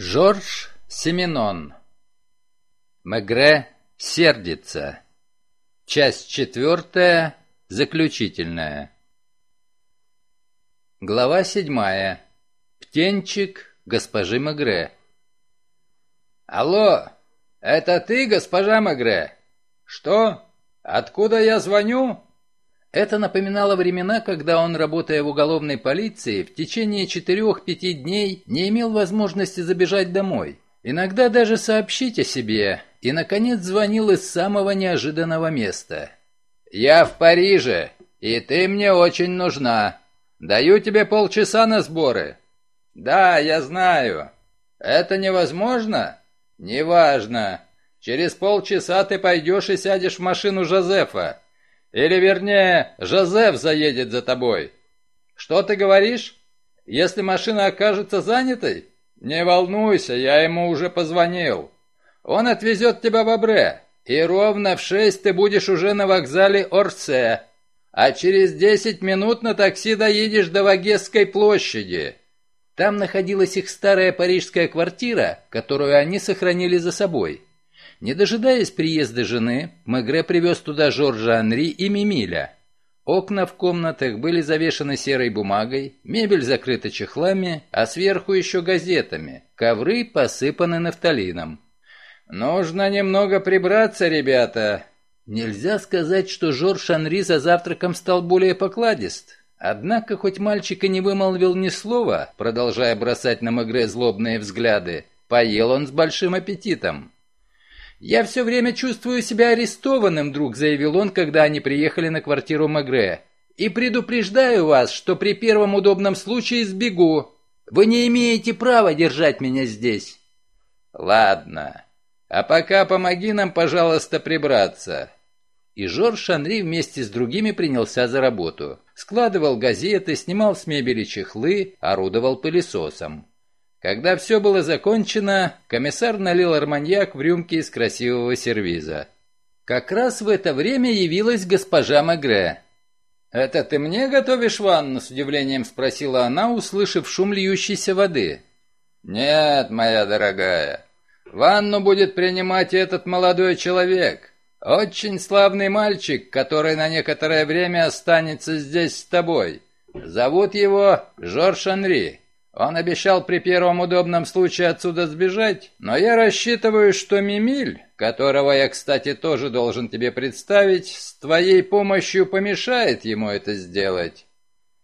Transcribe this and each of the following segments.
Жорж Семенон. Мегре сердится. Часть четвертая, заключительная. Глава седьмая. Птенчик госпожи Мегре. Алло, это ты, госпожа Мегре? Что? Откуда я звоню? Это напоминало времена, когда он, работая в уголовной полиции, в течение 4-5 дней не имел возможности забежать домой. Иногда даже сообщить о себе. И, наконец, звонил из самого неожиданного места. «Я в Париже, и ты мне очень нужна. Даю тебе полчаса на сборы». «Да, я знаю». «Это невозможно?» «Неважно. Через полчаса ты пойдешь и сядешь в машину Жозефа». Или, вернее, Жозеф заедет за тобой. Что ты говоришь? Если машина окажется занятой? Не волнуйся, я ему уже позвонил. Он отвезет тебя в Абре, и ровно в шесть ты будешь уже на вокзале Орсе, а через десять минут на такси доедешь до Вагесской площади». Там находилась их старая парижская квартира, которую они сохранили за собой. Не дожидаясь приезда жены, Мегре привез туда Жоржа Анри и Мимиля. Окна в комнатах были завешаны серой бумагой, мебель закрыта чехлами, а сверху еще газетами, ковры посыпаны нафталином. «Нужно немного прибраться, ребята!» Нельзя сказать, что Жорж Анри за завтраком стал более покладист. Однако, хоть мальчик и не вымолвил ни слова, продолжая бросать на Мегре злобные взгляды, поел он с большим аппетитом. «Я все время чувствую себя арестованным», — друг заявил он, когда они приехали на квартиру Мегре. «И предупреждаю вас, что при первом удобном случае сбегу. Вы не имеете права держать меня здесь». «Ладно. А пока помоги нам, пожалуйста, прибраться». И Жорж Анри вместе с другими принялся за работу. Складывал газеты, снимал с мебели чехлы, орудовал пылесосом. Когда все было закончено, комиссар налил арманьяк в рюмки из красивого сервиза. Как раз в это время явилась госпожа Магре. «Это ты мне готовишь ванну?» — с удивлением спросила она, услышав шум льющейся воды. «Нет, моя дорогая, ванну будет принимать этот молодой человек, очень славный мальчик, который на некоторое время останется здесь с тобой. Зовут его Жорж Анри». Он обещал при первом удобном случае отсюда сбежать, но я рассчитываю, что Мимиль, которого я, кстати, тоже должен тебе представить, с твоей помощью помешает ему это сделать.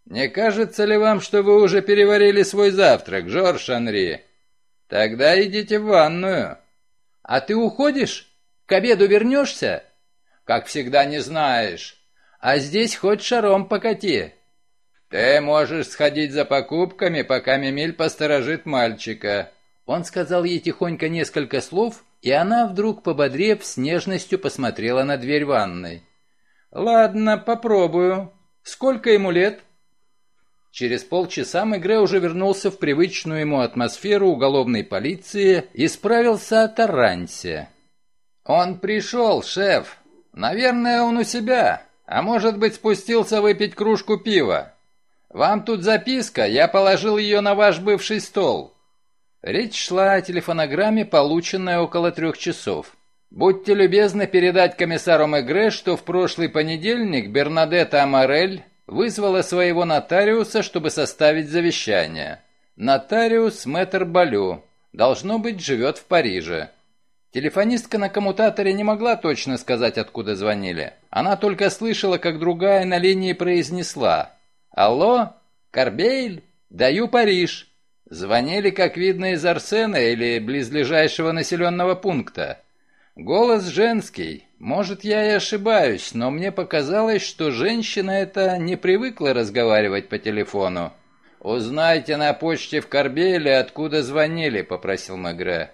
Не кажется ли вам, что вы уже переварили свой завтрак, Жорж Анри? Тогда идите в ванную. А ты уходишь? К обеду вернешься? Как всегда не знаешь. А здесь хоть шаром покати. «Ты можешь сходить за покупками, пока Мемиль посторожит мальчика». Он сказал ей тихонько несколько слов, и она, вдруг пободрев, с нежностью посмотрела на дверь ванной. «Ладно, попробую. Сколько ему лет?» Через полчаса Мегре уже вернулся в привычную ему атмосферу уголовной полиции и справился о Тарансе. «Он пришел, шеф. Наверное, он у себя, а может быть спустился выпить кружку пива». Вам тут записка, я положил ее на ваш бывший стол». Речь шла о телефонограмме, полученной около трех часов. «Будьте любезны передать комиссару Мегре, что в прошлый понедельник Бернадетта Аморель вызвала своего нотариуса, чтобы составить завещание. Нотариус Мэтр Балю, должно быть, живет в Париже». Телефонистка на коммутаторе не могла точно сказать, откуда звонили. Она только слышала, как другая на линии произнесла Алло, Корбейль, даю Париж. Звонили, как видно, из Арсена или близлежащего населенного пункта. Голос женский. Может, я и ошибаюсь, но мне показалось, что женщина эта не привыкла разговаривать по телефону. «Узнайте на почте в Корбейле, откуда звонили», — попросил Магре.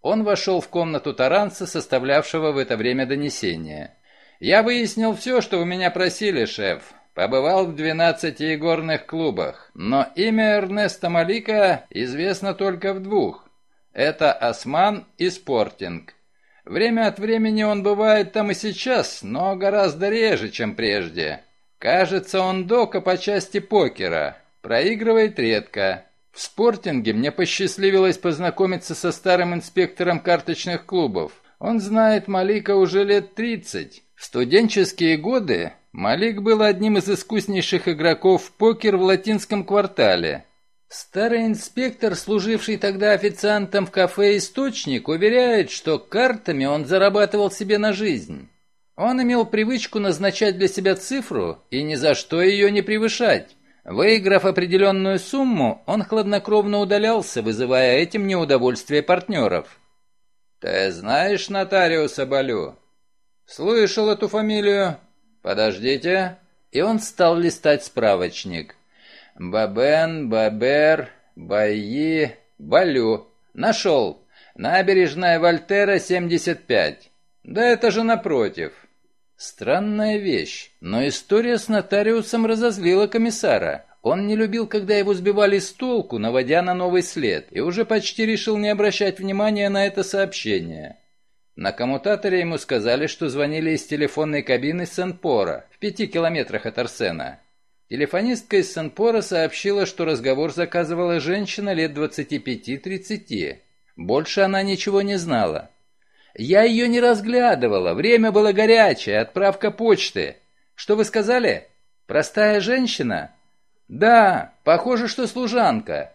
Он вошел в комнату Таранца, составлявшего в это время донесение. «Я выяснил все, что у меня просили, шеф. Побывал в 12 горных клубах, но имя Эрнеста Малика известно только в двух. Это «Осман» и «Спортинг». Время от времени он бывает там и сейчас, но гораздо реже, чем прежде. Кажется, он дока по части покера. Проигрывает редко. В «Спортинге» мне посчастливилось познакомиться со старым инспектором карточных клубов. Он знает Малика уже лет 30. В студенческие годы Малик был одним из искуснейших игроков в покер в латинском квартале. Старый инспектор, служивший тогда официантом в кафе «Источник», уверяет, что картами он зарабатывал себе на жизнь. Он имел привычку назначать для себя цифру и ни за что ее не превышать. Выиграв определенную сумму, он хладнокровно удалялся, вызывая этим неудовольствие партнеров. «Ты знаешь нотариуса Балю?» «Слышал эту фамилию, «Подождите!» И он стал листать справочник. «Бабен, Бабер, Баи, Балю. Нашел. Набережная Вольтера, 75. Да это же напротив». Странная вещь, но история с нотариусом разозлила комиссара. Он не любил, когда его сбивали с толку, наводя на новый след, и уже почти решил не обращать внимания на это сообщение. На коммутаторе ему сказали, что звонили из телефонной кабины Сен-Пора, в пяти километрах от Арсена. Телефонистка из Сен-Пора сообщила, что разговор заказывала женщина лет 25-30. Больше она ничего не знала. «Я ее не разглядывала, время было горячее, отправка почты. Что вы сказали? Простая женщина?» «Да, похоже, что служанка».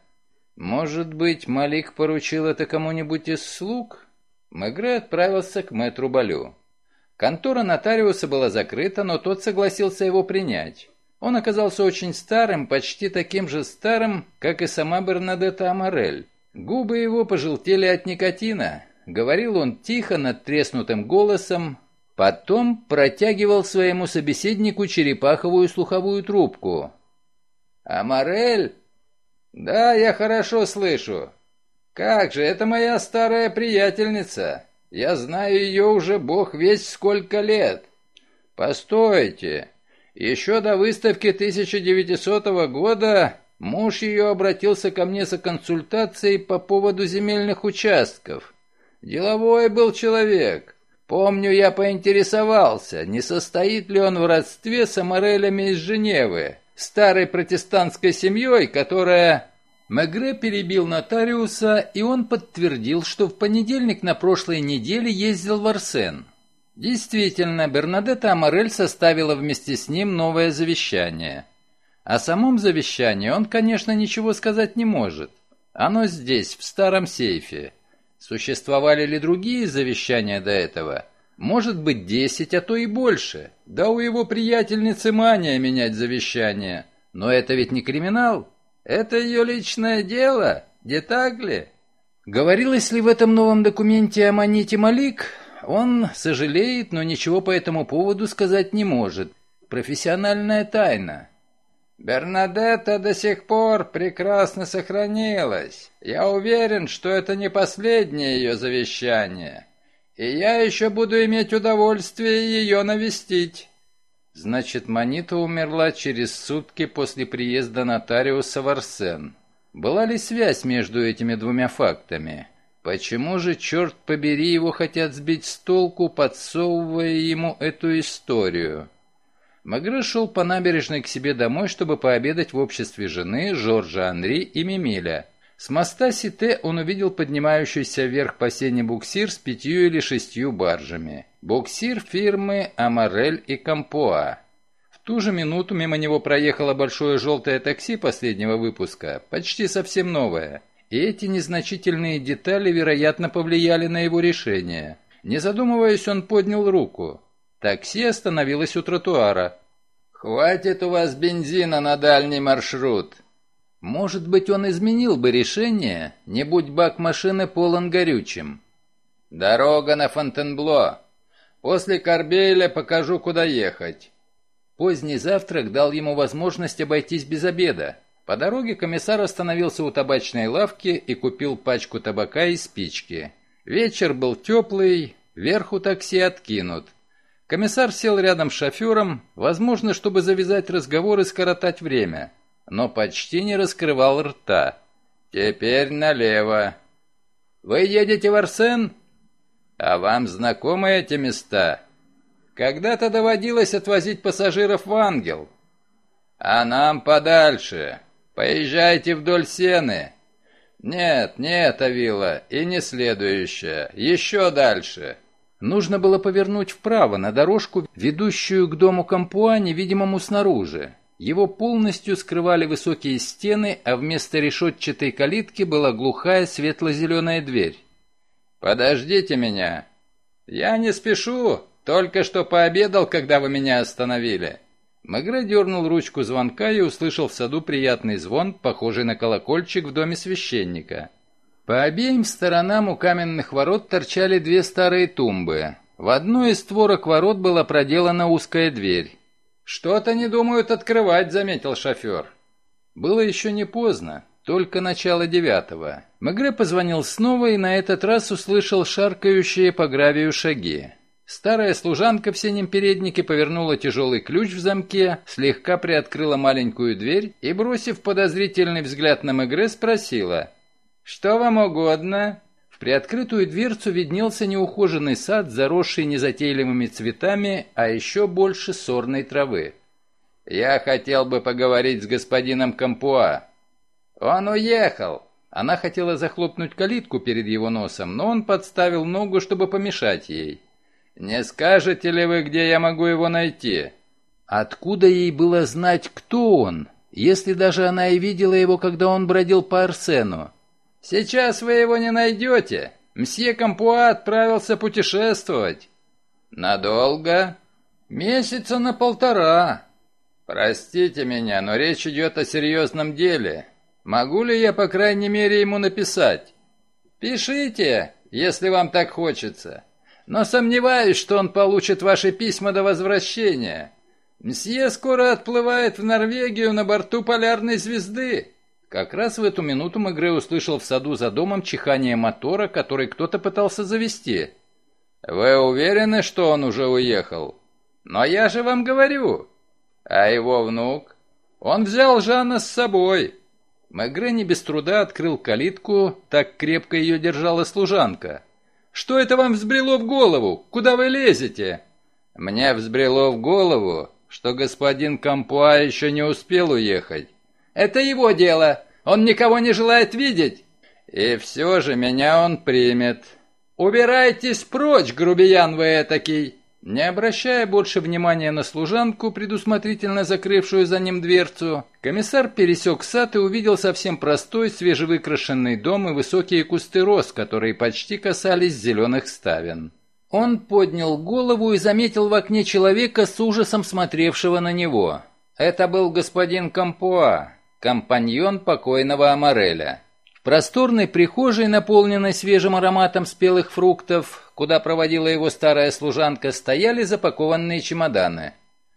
«Может быть, Малик поручил это кому-нибудь из слуг?» Мегре отправился к мэтру Балю. Контора нотариуса была закрыта, но тот согласился его принять. Он оказался очень старым, почти таким же старым, как и сама Бернадетта Аморель. Губы его пожелтели от никотина. Говорил он тихо, над треснутым голосом. Потом протягивал своему собеседнику черепаховую слуховую трубку. Аморель, «Да, я хорошо слышу. «Как же, это моя старая приятельница. Я знаю ее уже бог весь сколько лет. Постойте, еще до выставки 1900 года муж ее обратился ко мне за консультацией по поводу земельных участков. Деловой был человек. Помню, я поинтересовался, не состоит ли он в родстве с Аморелями из Женевы, старой протестантской семьей, которая Мегре перебил нотариуса, и он подтвердил, что в понедельник на прошлой неделе ездил в Арсен. Действительно, Бернадетта Аморель составила вместе с ним новое завещание. О самом завещании он, конечно, ничего сказать не может. Оно здесь, в старом сейфе. Существовали ли другие завещания до этого? Может быть, десять, а то и больше. Да у его приятельницы мания менять завещание. Но это ведь не криминал. Это ее личное дело, не так ли? Говорилось ли в этом новом документе о Маните Малик? Он сожалеет, но ничего по этому поводу сказать не может. Профессиональная тайна. Бернадетта до сих пор прекрасно сохранилась. Я уверен, что это не последнее ее завещание. И я еще буду иметь удовольствие ее навестить. Значит, Манита умерла через сутки после приезда нотариуса в Арсен. Была ли связь между этими двумя фактами? Почему же, черт побери, его хотят сбить с толку, подсовывая ему эту историю? Магре шел по набережной к себе домой, чтобы пообедать в обществе жены, Жоржа Анри и Мимиля. С моста Сите он увидел поднимающийся вверх по сене буксир с пятью или шестью баржами. Буксир фирмы «Амарель и Компоа». В ту же минуту мимо него проехало большое желтое такси последнего выпуска, почти совсем новое. И эти незначительные детали, вероятно, повлияли на его решение. Не задумываясь, он поднял руку. Такси остановилось у тротуара. «Хватит у вас бензина на дальний маршрут. Может быть, он изменил бы решение, не будь бак машины полон горючим. Дорога на Фонтенбло. После Корбейля покажу, куда ехать. Поздний завтрак дал ему возможность обойтись без обеда. По дороге комиссар остановился у табачной лавки и купил пачку табака и спички. Вечер был теплый, верху такси откинут. Комиссар сел рядом с шофером, возможно, чтобы завязать разговор и скоротать время – но почти не раскрывал рта. «Теперь налево. Вы едете в Арсен? А вам знакомы эти места? Когда-то доводилось отвозить пассажиров в Ангел. А нам подальше. Поезжайте вдоль Сены». «Нет, нет, Авила, и не следующая. Еще дальше». Нужно было повернуть вправо на дорожку, ведущую к дому Кампуани, видимому снаружи. Его полностью скрывали высокие стены, а вместо решетчатой калитки была глухая светло-зеленая дверь. «Подождите меня!» «Я не спешу! Только что пообедал, когда вы меня остановили!» Магре дернул ручку звонка и услышал в саду приятный звон, похожий на колокольчик в доме священника. По обеим сторонам у каменных ворот торчали две старые тумбы. В одну из створок ворот была проделана узкая дверь. «Что-то не думают открывать», — заметил шофер. Было еще не поздно, только начало девятого. Мегре позвонил снова и на этот раз услышал шаркающие по гравию шаги. Старая служанка в синем переднике повернула тяжелый ключ в замке, слегка приоткрыла маленькую дверь и, бросив подозрительный взгляд на Мегре, спросила «Что вам угодно?» В приоткрытую дверцу виднелся неухоженный сад, заросший незатейливыми цветами, а еще больше сорной травы. «Я хотел бы поговорить с господином Кампуа». «Он уехал!» Она хотела захлопнуть калитку перед его носом, но он подставил ногу, чтобы помешать ей. «Не скажете ли вы, где я могу его найти?» Откуда ей было знать, кто он, если даже она и видела его, когда он бродил по Арсену? «Сейчас вы его не найдете. Мсье Кампуа отправился путешествовать». «Надолго?» «Месяца на полтора». «Простите меня, но речь идет о серьезном деле. Могу ли я, по крайней мере, ему написать?» «Пишите, если вам так хочется. Но сомневаюсь, что он получит ваши письма до возвращения. Мсье скоро отплывает в Норвегию на борту полярной звезды. Как раз в эту минуту Мегре услышал в саду за домом чихание мотора, который кто-то пытался завести. «Вы уверены, что он уже уехал?» «Но я же вам говорю!» «А его внук?» «Он взял Жанна с собой!» Мегре не без труда открыл калитку, так крепко ее держала служанка. «Что это вам взбрело в голову? Куда вы лезете?» «Мне взбрело в голову, что господин Кампуа еще не успел уехать. Это его дело. Он никого не желает видеть. И все же меня он примет. Убирайтесь прочь, грубиян вы этакий. Не обращая больше внимания на служанку, предусмотрительно закрывшую за ним дверцу, комиссар пересек сад и увидел совсем простой, свежевыкрашенный дом и высокие кусты роз, которые почти касались зеленых ставен. Он поднял голову и заметил в окне человека с ужасом смотревшего на него. Это был господин Кампуа, компаньон покойного Амореля. В просторной прихожей, наполненной свежим ароматом спелых фруктов, куда проводила его старая служанка, стояли запакованные чемоданы.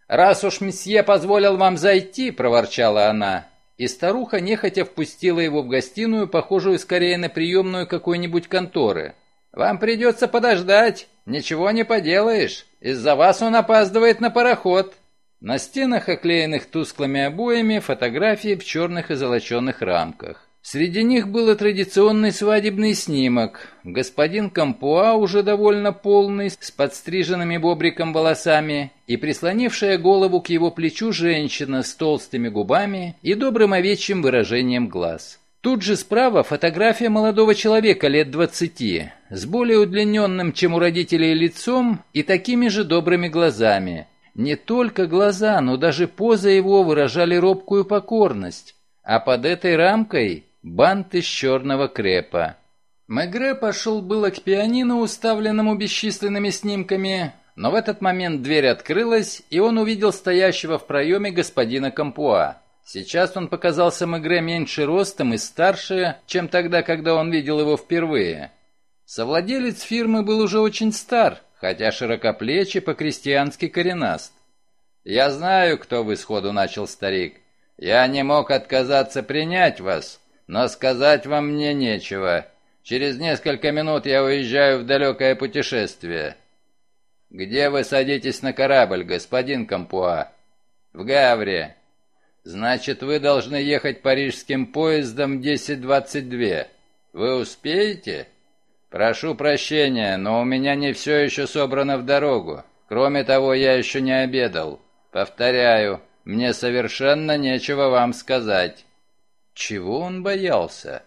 «Раз уж месье позволил вам зайти», — проворчала она, и старуха нехотя впустила его в гостиную, похожую скорее на приемную какой-нибудь конторы. «Вам придется подождать, ничего не поделаешь, из-за вас он опаздывает на пароход». На стенах, оклеенных тусклыми обоями, фотографии в черных и золоченых рамках. Среди них был и традиционный свадебный снимок. Господин Кампуа, уже довольно полный, с подстриженными бобриком волосами, и прислонившая голову к его плечу женщина с толстыми губами и добрым овечьим выражением глаз. Тут же справа фотография молодого человека лет 20, с более удлиненным, чем у родителей, лицом и такими же добрыми глазами – не только глаза, но даже поза его выражали робкую покорность, а под этой рамкой бант из черного крепа. Мегре пошел было к пианино, уставленному бесчисленными снимками, но в этот момент дверь открылась, и он увидел стоящего в проеме господина Кампуа. Сейчас он показался Мегре меньше ростом и старше, чем тогда, когда он видел его впервые. Совладелец фирмы был уже очень стар – хотя широкоплечий по-крестьянски коренаст. «Я знаю, кто вы сходу начал, старик. Я не мог отказаться принять вас, но сказать вам мне нечего. Через несколько минут я уезжаю в далекое путешествие». «Где вы садитесь на корабль, господин Кампуа?» «В Гавре». «Значит, вы должны ехать парижским поездом 10.22. Вы успеете?» «Прошу прощения, но у меня не все еще собрано в дорогу. Кроме того, я еще не обедал. Повторяю, мне совершенно нечего вам сказать». Чего он боялся?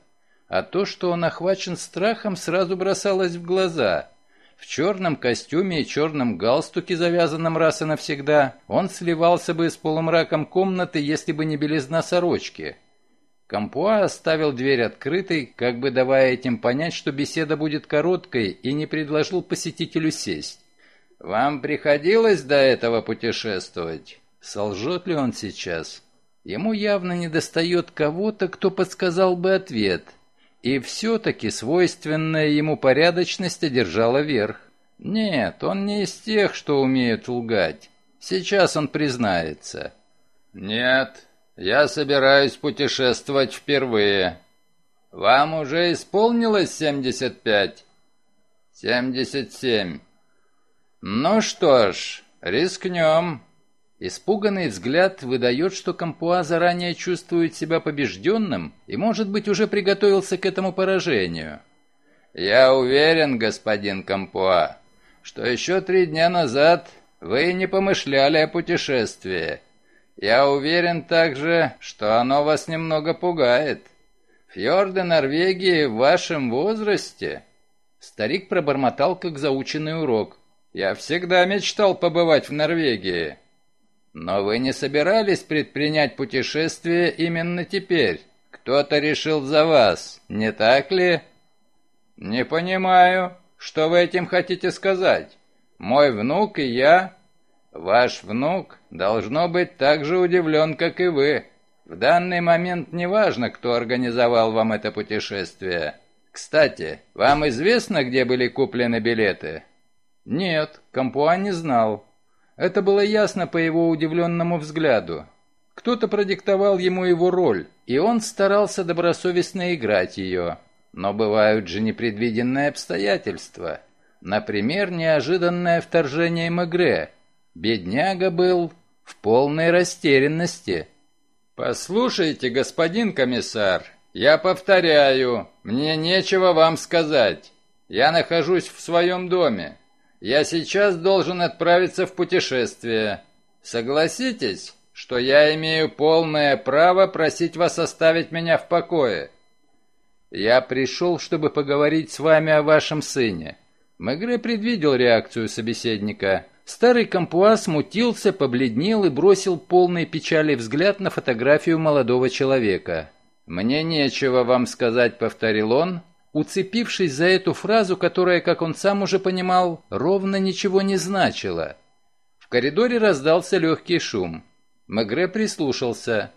А то, что он охвачен страхом, сразу бросалось в глаза. В черном костюме и черном галстуке, завязанном раз и навсегда, он сливался бы с полумраком комнаты, если бы не белизна сорочки. Кампуа оставил дверь открытой, как бы давая этим понять, что беседа будет короткой, и не предложил посетителю сесть. «Вам приходилось до этого путешествовать? Солжет ли он сейчас?» Ему явно недостает кого-то, кто подсказал бы ответ. И все-таки свойственная ему порядочность одержала верх. «Нет, он не из тех, что умеют лгать. Сейчас он признается». «Нет, я собираюсь путешествовать впервые. Вам уже исполнилось 75? 77. Ну что ж, рискнем. Испуганный взгляд выдает, что Кампуа заранее чувствует себя побежденным и, может быть, уже приготовился к этому поражению. Я уверен, господин Кампуа, что еще три дня назад вы не помышляли о путешествии. Я уверен также, что оно вас немного пугает. Фьорды Норвегии в вашем возрасте...» Старик пробормотал, как заученный урок. «Я всегда мечтал побывать в Норвегии». «Но вы не собирались предпринять путешествие именно теперь. Кто-то решил за вас, не так ли?» «Не понимаю, что вы этим хотите сказать. Мой внук и я Ваш внук должно быть так же удивлен, как и вы. В данный момент не важно, кто организовал вам это путешествие. Кстати, вам известно, где были куплены билеты? Нет, Кампуа не знал. Это было ясно по его удивленному взгляду. Кто-то продиктовал ему его роль, и он старался добросовестно играть ее. Но бывают же непредвиденные обстоятельства. Например, неожиданное вторжение Мегре – Бедняга был в полной растерянности. «Послушайте, господин комиссар, я повторяю, мне нечего вам сказать. Я нахожусь в своем доме. Я сейчас должен отправиться в путешествие. Согласитесь, что я имею полное право просить вас оставить меня в покое?» «Я пришел, чтобы поговорить с вами о вашем сыне». Мегре предвидел реакцию собеседника. Старый компуа смутился, побледнел и бросил полный печали взгляд на фотографию молодого человека. «Мне нечего вам сказать», — повторил он, уцепившись за эту фразу, которая, как он сам уже понимал, ровно ничего не значила. В коридоре раздался легкий шум. Мегре прислушался.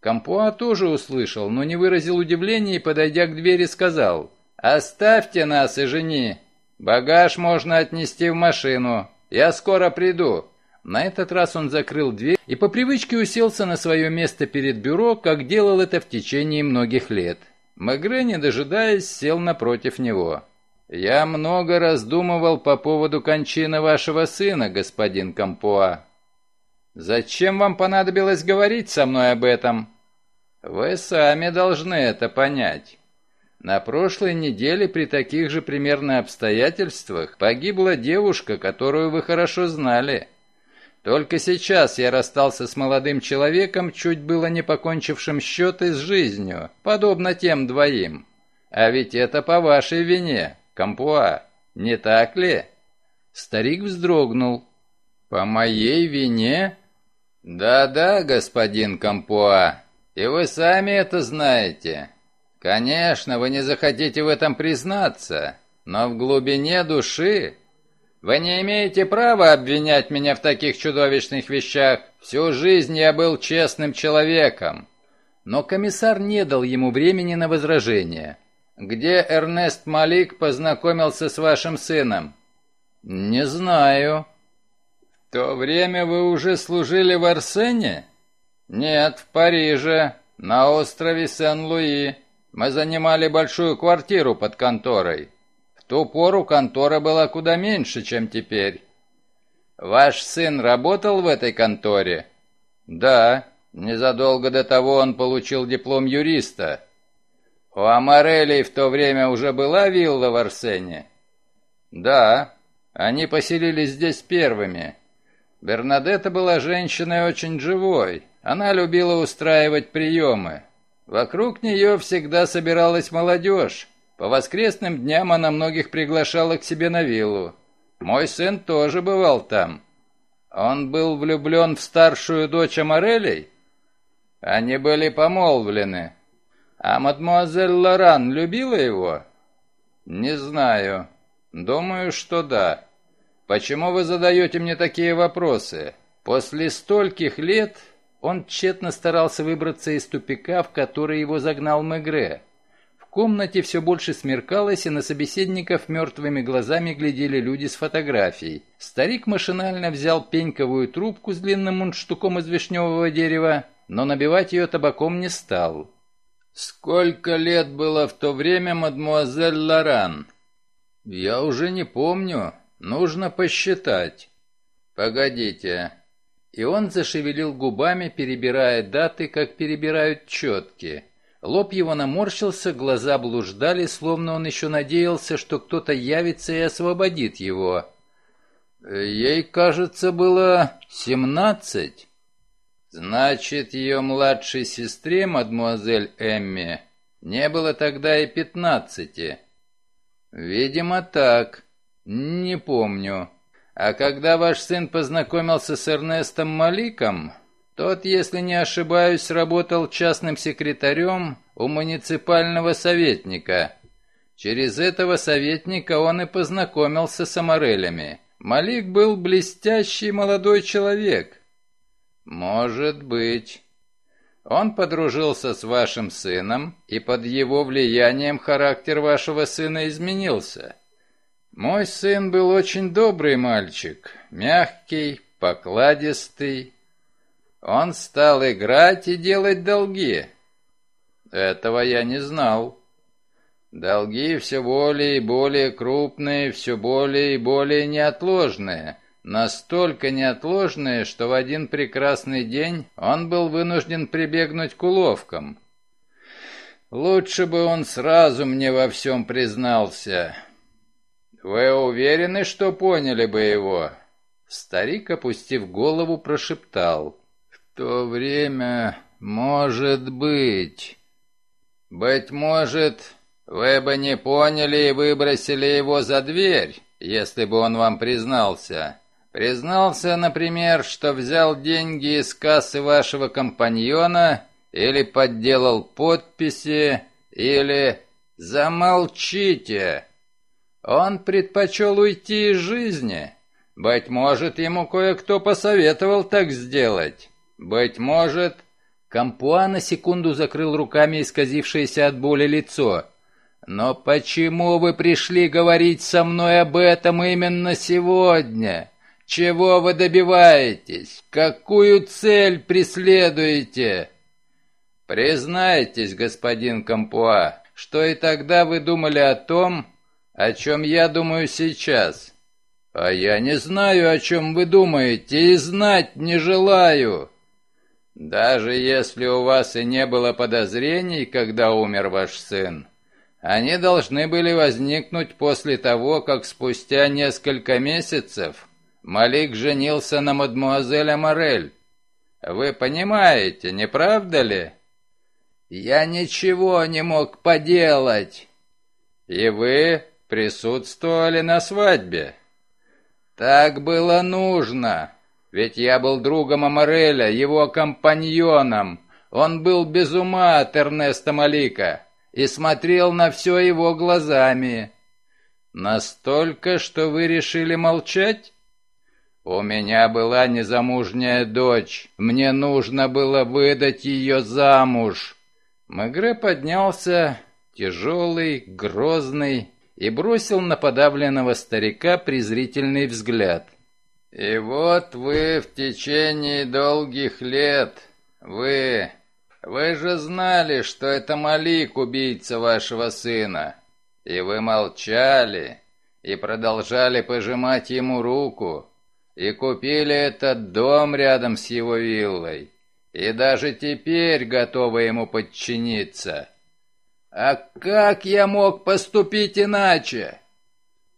Компуа тоже услышал, но не выразил удивления и, подойдя к двери, сказал «Оставьте нас и жени! Багаж можно отнести в машину!» «Я скоро приду». На этот раз он закрыл дверь и по привычке уселся на свое место перед бюро, как делал это в течение многих лет. Мегре, не дожидаясь, сел напротив него. «Я много раздумывал по поводу кончины вашего сына, господин Кампуа». «Зачем вам понадобилось говорить со мной об этом?» «Вы сами должны это понять». На прошлой неделе при таких же примерно обстоятельствах погибла девушка, которую вы хорошо знали. Только сейчас я расстался с молодым человеком, чуть было не покончившим счеты с жизнью, подобно тем двоим. А ведь это по вашей вине, Кампуа, не так ли? Старик вздрогнул. По моей вине? Да-да, господин Кампуа, и вы сами это знаете. Конечно, вы не захотите в этом признаться, но в глубине души вы не имеете права обвинять меня в таких чудовищных вещах. Всю жизнь я был честным человеком. Но комиссар не дал ему времени на возражение. Где Эрнест Малик познакомился с вашим сыном? Не знаю. В то время вы уже служили в Арсене? Нет, в Париже, на острове Сен-Луи. Мы занимали большую квартиру под конторой. В ту пору контора была куда меньше, чем теперь. Ваш сын работал в этой конторе? Да, незадолго до того он получил диплом юриста. У Амарелей в то время уже была вилла в Арсене? Да, они поселились здесь первыми. Бернадетта была женщиной очень живой. Она любила устраивать приемы. Вокруг нее всегда собиралась молодежь. По воскресным дням она многих приглашала к себе на виллу. Мой сын тоже бывал там. Он был влюблен в старшую дочь Аморелей. Они были помолвлены. А мадмуазель Лоран любила его? Не знаю. Думаю, что да. Почему вы задаете мне такие вопросы? После стольких лет он тщетно старался выбраться из тупика, в который его загнал Мегре. В комнате все больше смеркалось, и на собеседников мертвыми глазами глядели люди с фотографией. Старик машинально взял пеньковую трубку с длинным мундштуком из вишневого дерева, но набивать ее табаком не стал. «Сколько лет было в то время мадмуазель Лоран?» «Я уже не помню. Нужно посчитать». «Погодите, и он зашевелил губами, перебирая даты, как перебирают четки. Лоб его наморщился, глаза блуждали, словно он еще надеялся, что кто-то явится и освободит его. «Ей, кажется, было семнадцать». «Значит, ее младшей сестре, мадмуазель Эмми, не было тогда и пятнадцати». «Видимо, так. Не помню». А когда ваш сын познакомился с Эрнестом Маликом, тот, если не ошибаюсь, работал частным секретарем у муниципального советника. Через этого советника он и познакомился с Амарелями. Малик был блестящий молодой человек. Может быть. Он подружился с вашим сыном, и под его влиянием характер вашего сына изменился. Мой сын был очень добрый мальчик, мягкий, покладистый. Он стал играть и делать долги. Этого я не знал. Долги все более и более крупные, все более и более неотложные. Настолько неотложные, что в один прекрасный день он был вынужден прибегнуть к уловкам. Лучше бы он сразу мне во всем признался, «Вы уверены, что поняли бы его?» Старик, опустив голову, прошептал. «В то время, может быть...» «Быть может, вы бы не поняли и выбросили его за дверь, если бы он вам признался. Признался, например, что взял деньги из кассы вашего компаньона или подделал подписи, или... Замолчите! Он предпочел уйти из жизни. Быть может, ему кое-кто посоветовал так сделать. Быть может...» Кампуа на секунду закрыл руками исказившееся от боли лицо. «Но почему вы пришли говорить со мной об этом именно сегодня? Чего вы добиваетесь? Какую цель преследуете?» «Признайтесь, господин Кампуа, что и тогда вы думали о том, о чем я думаю сейчас. А я не знаю, о чем вы думаете, и знать не желаю. Даже если у вас и не было подозрений, когда умер ваш сын, они должны были возникнуть после того, как спустя несколько месяцев Малик женился на мадмуазель Морель. Вы понимаете, не правда ли? Я ничего не мог поделать. И вы присутствовали на свадьбе. Так было нужно, ведь я был другом Амореля, его компаньоном. Он был без ума от Эрнеста Малика и смотрел на все его глазами. Настолько, что вы решили молчать? У меня была незамужняя дочь, мне нужно было выдать ее замуж. Мегре поднялся, тяжелый, грозный, и бросил на подавленного старика презрительный взгляд. «И вот вы в течение долгих лет, вы... Вы же знали, что это Малик, убийца вашего сына, и вы молчали, и продолжали пожимать ему руку, и купили этот дом рядом с его виллой, и даже теперь готовы ему подчиниться». А как я мог поступить иначе?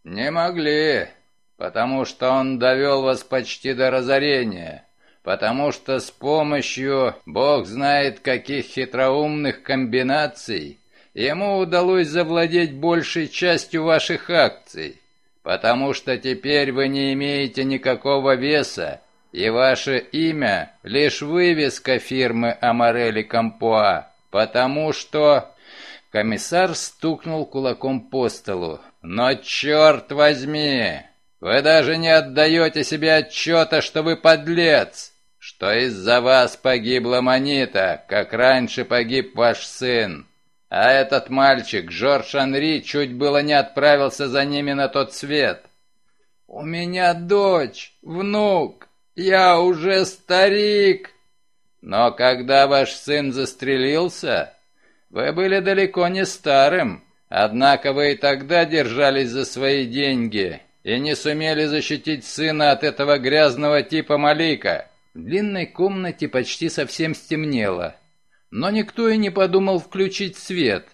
Не могли, потому что он довел вас почти до разорения, потому что с помощью, бог знает каких хитроумных комбинаций, ему удалось завладеть большей частью ваших акций, потому что теперь вы не имеете никакого веса, и ваше имя — лишь вывеска фирмы Амарели Кампуа, потому что Комиссар стукнул кулаком по столу. «Но черт возьми! Вы даже не отдаете себе отчета, что вы подлец! Что из-за вас погибла Манита, как раньше погиб ваш сын! А этот мальчик, Жорж Анри, чуть было не отправился за ними на тот свет!» «У меня дочь, внук, я уже старик!» «Но когда ваш сын застрелился, вы были далеко не старым, однако вы и тогда держались за свои деньги и не сумели защитить сына от этого грязного типа Малика». В длинной комнате почти совсем стемнело, но никто и не подумал включить свет.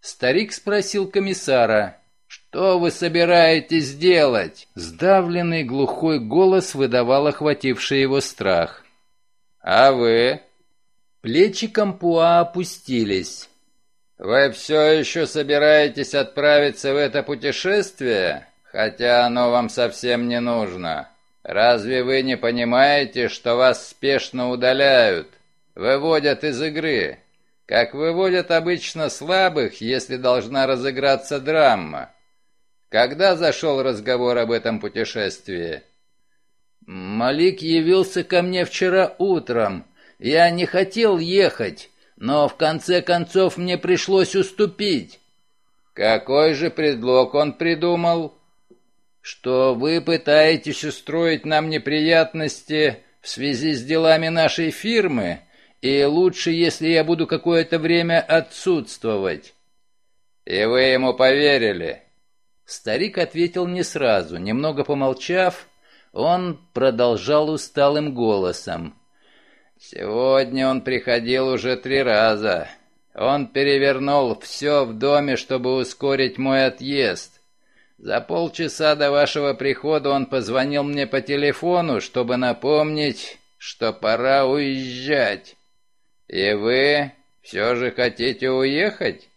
Старик спросил комиссара, «Что вы собираетесь делать?» Сдавленный глухой голос выдавал охвативший его страх. «А вы?» Плечи Кампуа опустились. «Вы все еще собираетесь отправиться в это путешествие? Хотя оно вам совсем не нужно. Разве вы не понимаете, что вас спешно удаляют? Выводят из игры. Как выводят обычно слабых, если должна разыграться драма. Когда зашел разговор об этом путешествии?» «Малик явился ко мне вчера утром», я не хотел ехать, но в конце концов мне пришлось уступить». «Какой же предлог он придумал?» «Что вы пытаетесь устроить нам неприятности в связи с делами нашей фирмы, и лучше, если я буду какое-то время отсутствовать». «И вы ему поверили?» Старик ответил не сразу, немного помолчав, он продолжал усталым голосом. Сегодня он приходил уже три раза. Он перевернул все в доме, чтобы ускорить мой отъезд. За полчаса до вашего прихода он позвонил мне по телефону, чтобы напомнить, что пора уезжать. И вы все же хотите уехать?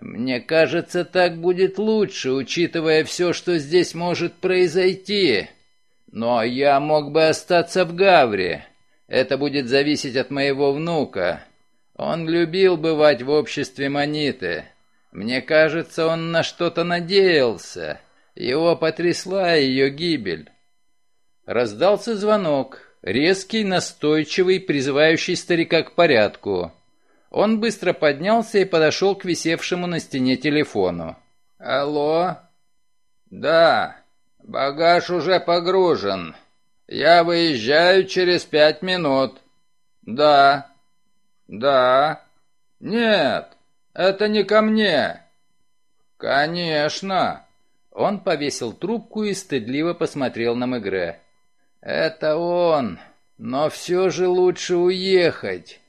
Мне кажется, так будет лучше, учитывая все, что здесь может произойти. Но я мог бы остаться в Гавре. Это будет зависеть от моего внука. Он любил бывать в обществе Маниты. Мне кажется, он на что-то надеялся. Его потрясла ее гибель. Раздался звонок, резкий, настойчивый, призывающий старика к порядку. Он быстро поднялся и подошел к висевшему на стене телефону. «Алло?» «Да, багаж уже погружен. Я выезжаю через пять минут. Да. Да. Нет, это не ко мне. Конечно. Он повесил трубку и стыдливо посмотрел на Мегре. Это он, но все же лучше уехать.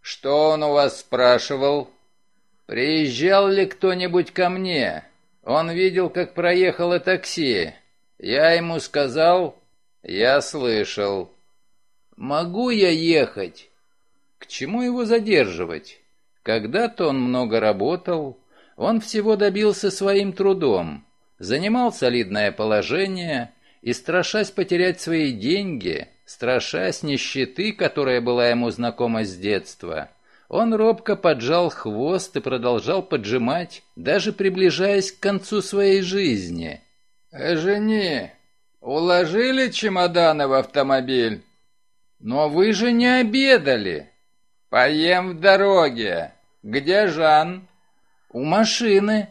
Что он у вас спрашивал? Приезжал ли кто-нибудь ко мне? Он видел, как проехало такси. Я ему сказал, «Я слышал». «Могу я ехать?» К чему его задерживать? Когда-то он много работал, он всего добился своим трудом, занимал солидное положение и, страшась потерять свои деньги, страшась нищеты, которая была ему знакома с детства, он робко поджал хвост и продолжал поджимать, даже приближаясь к концу своей жизни. Э, «Жени, Уложили чемоданы в автомобиль? Но вы же не обедали. Поем в дороге. Где Жан? У машины.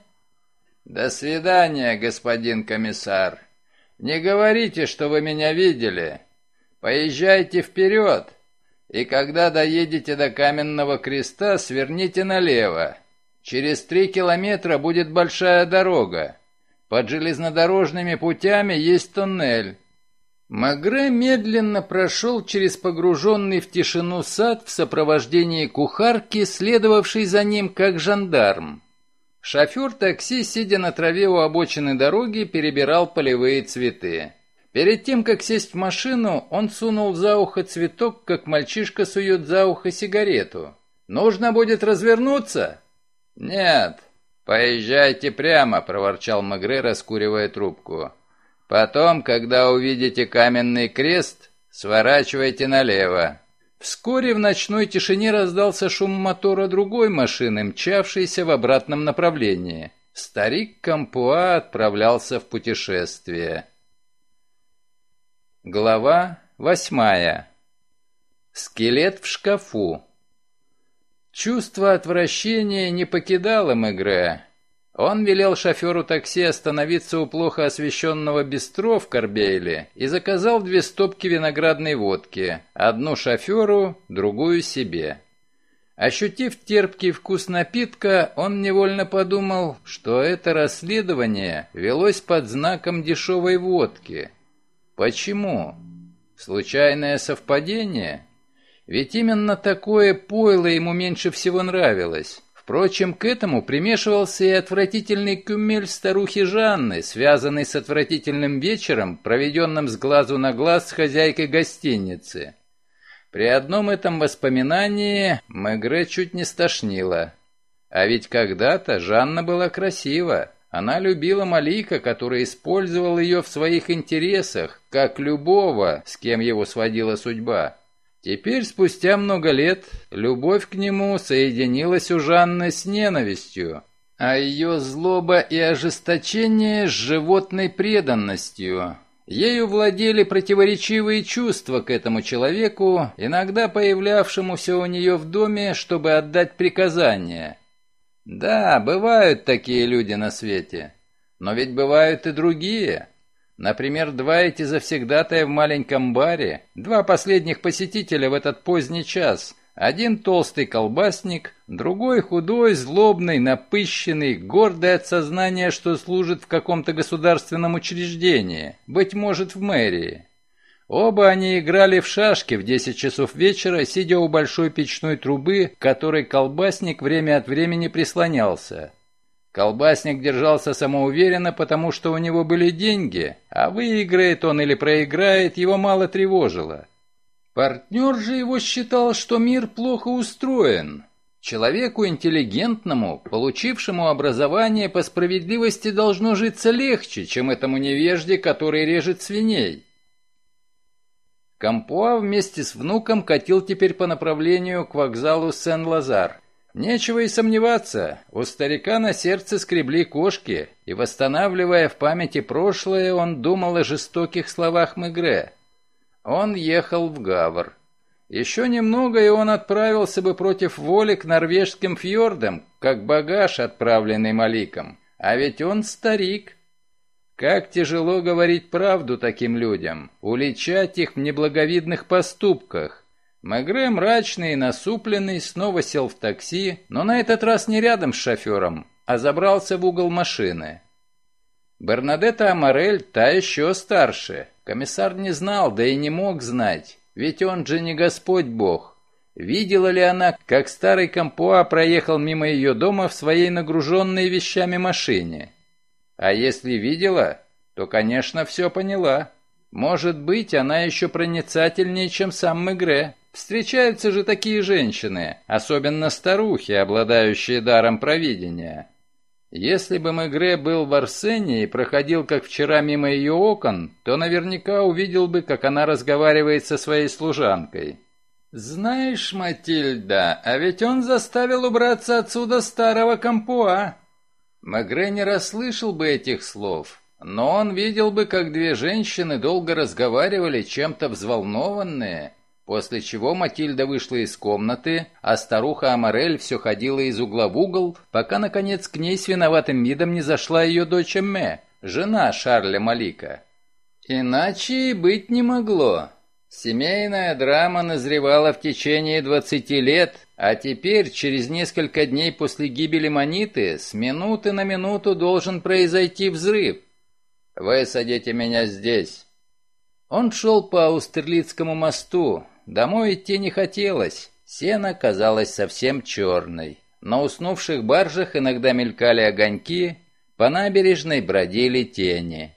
До свидания, господин комиссар. Не говорите, что вы меня видели. Поезжайте вперед, и когда доедете до Каменного креста, сверните налево. Через три километра будет большая дорога. Под железнодорожными путями есть туннель. Магре медленно прошел через погруженный в тишину сад в сопровождении кухарки, следовавшей за ним как жандарм. Шофер такси, сидя на траве у обочины дороги, перебирал полевые цветы. Перед тем, как сесть в машину, он сунул за ухо цветок, как мальчишка сует за ухо сигарету. «Нужно будет развернуться?» «Нет, «Поезжайте прямо», — проворчал Магре, раскуривая трубку. «Потом, когда увидите каменный крест, сворачивайте налево». Вскоре в ночной тишине раздался шум мотора другой машины, мчавшейся в обратном направлении. Старик Кампуа отправлялся в путешествие. Глава восьмая. Скелет в шкафу. Чувство отвращения не покидало Мегре. Он велел шоферу такси остановиться у плохо освещенного бистро в Корбейле и заказал две стопки виноградной водки, одну шоферу, другую себе. Ощутив терпкий вкус напитка, он невольно подумал, что это расследование велось под знаком дешевой водки. Почему? Случайное совпадение? Ведь именно такое пойло ему меньше всего нравилось. Впрочем, к этому примешивался и отвратительный кюмель старухи Жанны, связанный с отвратительным вечером, проведенным с глазу на глаз с хозяйкой гостиницы. При одном этом воспоминании Мегре чуть не стошнило. А ведь когда-то Жанна была красива. Она любила Малика, который использовал ее в своих интересах, как любого, с кем его сводила судьба. Теперь, спустя много лет, любовь к нему соединилась у Жанны с ненавистью, а ее злоба и ожесточение с животной преданностью. Ею владели противоречивые чувства к этому человеку, иногда появлявшемуся у нее в доме, чтобы отдать приказания. Да, бывают такие люди на свете, но ведь бывают и другие – Например, два эти завсегдатая в маленьком баре, два последних посетителя в этот поздний час. Один толстый колбасник, другой худой, злобный, напыщенный, гордый от сознания, что служит в каком-то государственном учреждении, быть может, в мэрии. Оба они играли в шашки в 10 часов вечера, сидя у большой печной трубы, к которой колбасник время от времени прислонялся. Колбасник держался самоуверенно, потому что у него были деньги, а выиграет он или проиграет, его мало тревожило. Партнер же его считал, что мир плохо устроен. Человеку интеллигентному, получившему образование по справедливости должно житься легче, чем этому невежде, который режет свиней. Кампуа вместе с внуком катил теперь по направлению к вокзалу Сен-Лазар. Нечего и сомневаться, у старика на сердце скребли кошки, и, восстанавливая в памяти прошлое, он думал о жестоких словах Мегре. Он ехал в Гавр. Еще немного, и он отправился бы против воли к норвежским фьордам, как багаж, отправленный Маликом. А ведь он старик. Как тяжело говорить правду таким людям, уличать их в неблаговидных поступках. Мегре, мрачный и насупленный, снова сел в такси, но на этот раз не рядом с шофером, а забрался в угол машины. Бернадетта Аморель та еще старше. Комиссар не знал, да и не мог знать, ведь он же не Господь Бог. Видела ли она, как старый Кампуа проехал мимо ее дома в своей нагруженной вещами машине? А если видела, то, конечно, все поняла. Может быть, она еще проницательнее, чем сам Мегре. Встречаются же такие женщины, особенно старухи, обладающие даром провидения. Если бы Мегре был в Арсене и проходил, как вчера, мимо ее окон, то наверняка увидел бы, как она разговаривает со своей служанкой. «Знаешь, Матильда, а ведь он заставил убраться отсюда старого компуа». Мегре не расслышал бы этих слов, но он видел бы, как две женщины долго разговаривали, чем-то взволнованные – после чего Матильда вышла из комнаты, а старуха Амарель все ходила из угла в угол, пока, наконец, к ней с виноватым видом не зашла ее дочь Мэ, жена Шарля Малика. Иначе и быть не могло. Семейная драма назревала в течение 20 лет, а теперь, через несколько дней после гибели Маниты, с минуты на минуту должен произойти взрыв. «Высадите меня здесь». Он шел по Аустерлицкому мосту, Домой идти не хотелось, сено казалось совсем черной. На уснувших баржах иногда мелькали огоньки, по набережной бродили тени.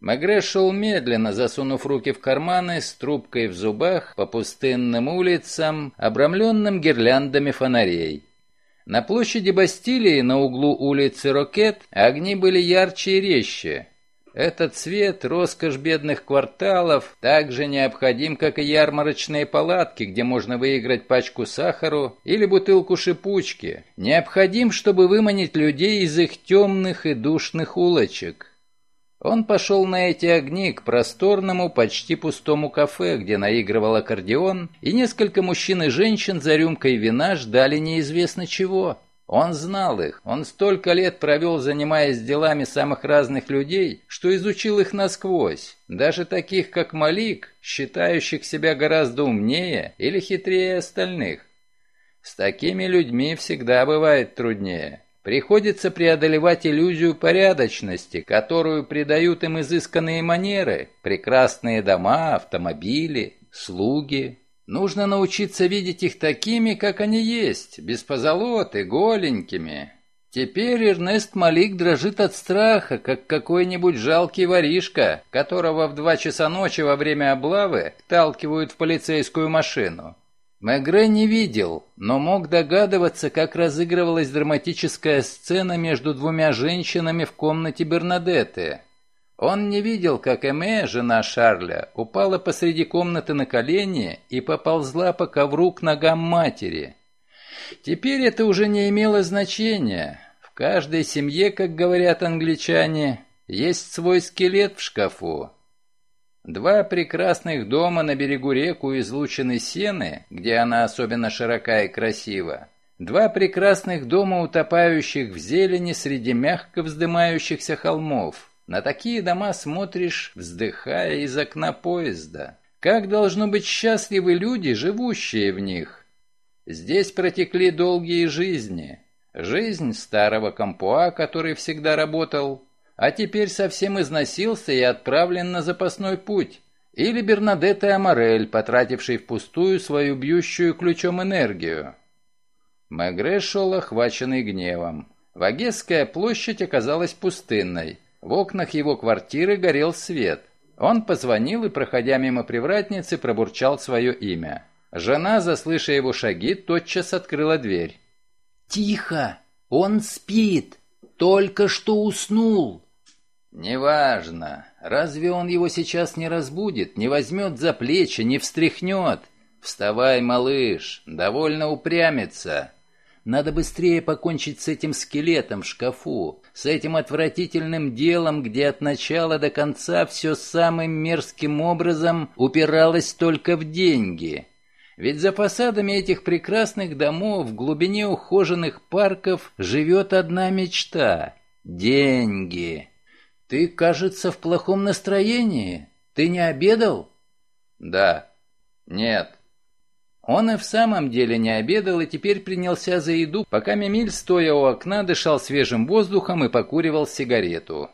Мегре шел медленно, засунув руки в карманы, с трубкой в зубах, по пустынным улицам, обрамленным гирляндами фонарей. На площади Бастилии на углу улицы Рокет огни были ярче и резче. Этот цвет – роскошь бедных кварталов, так же необходим, как и ярмарочные палатки, где можно выиграть пачку сахару или бутылку шипучки. Необходим, чтобы выманить людей из их темных и душных улочек. Он пошел на эти огни к просторному, почти пустому кафе, где наигрывал аккордеон, и несколько мужчин и женщин за рюмкой вина ждали неизвестно чего. Он знал их, он столько лет провел, занимаясь делами самых разных людей, что изучил их насквозь, даже таких, как Малик, считающих себя гораздо умнее или хитрее остальных. С такими людьми всегда бывает труднее. Приходится преодолевать иллюзию порядочности, которую придают им изысканные манеры, прекрасные дома, автомобили, слуги, Нужно научиться видеть их такими, как они есть, без позолоты, голенькими. Теперь Эрнест Малик дрожит от страха, как какой-нибудь жалкий воришка, которого в два часа ночи во время облавы вталкивают в полицейскую машину. Мегре не видел, но мог догадываться, как разыгрывалась драматическая сцена между двумя женщинами в комнате Бернадетты. Он не видел, как Эме, жена Шарля, упала посреди комнаты на колени и поползла по ковру к ногам матери. Теперь это уже не имело значения. В каждой семье, как говорят англичане, есть свой скелет в шкафу. Два прекрасных дома на берегу реку излучены сены, где она особенно широка и красива. Два прекрасных дома, утопающих в зелени среди мягко вздымающихся холмов – на такие дома смотришь, вздыхая из окна поезда. Как должно быть счастливы люди, живущие в них? Здесь протекли долгие жизни. Жизнь старого компуа, который всегда работал, а теперь совсем износился и отправлен на запасной путь. Или Бернадетта Аморель, потративший впустую свою бьющую ключом энергию. Мегре шел охваченный гневом. Вагесская площадь оказалась пустынной. В окнах его квартиры горел свет. Он позвонил и, проходя мимо привратницы, пробурчал свое имя. Жена, заслыша его шаги, тотчас открыла дверь. «Тихо! Он спит! Только что уснул!» «Неважно. Разве он его сейчас не разбудит, не возьмет за плечи, не встряхнет? Вставай, малыш, довольно упрямится. Надо быстрее покончить с этим скелетом в шкафу, с этим отвратительным делом, где от начала до конца все самым мерзким образом упиралось только в деньги. Ведь за фасадами этих прекрасных домов в глубине ухоженных парков живет одна мечта – деньги. «Ты, кажется, в плохом настроении. Ты не обедал?» «Да». «Нет». Он и в самом деле не обедал и теперь принялся за еду, пока Мемиль, стоя у окна, дышал свежим воздухом и покуривал сигарету.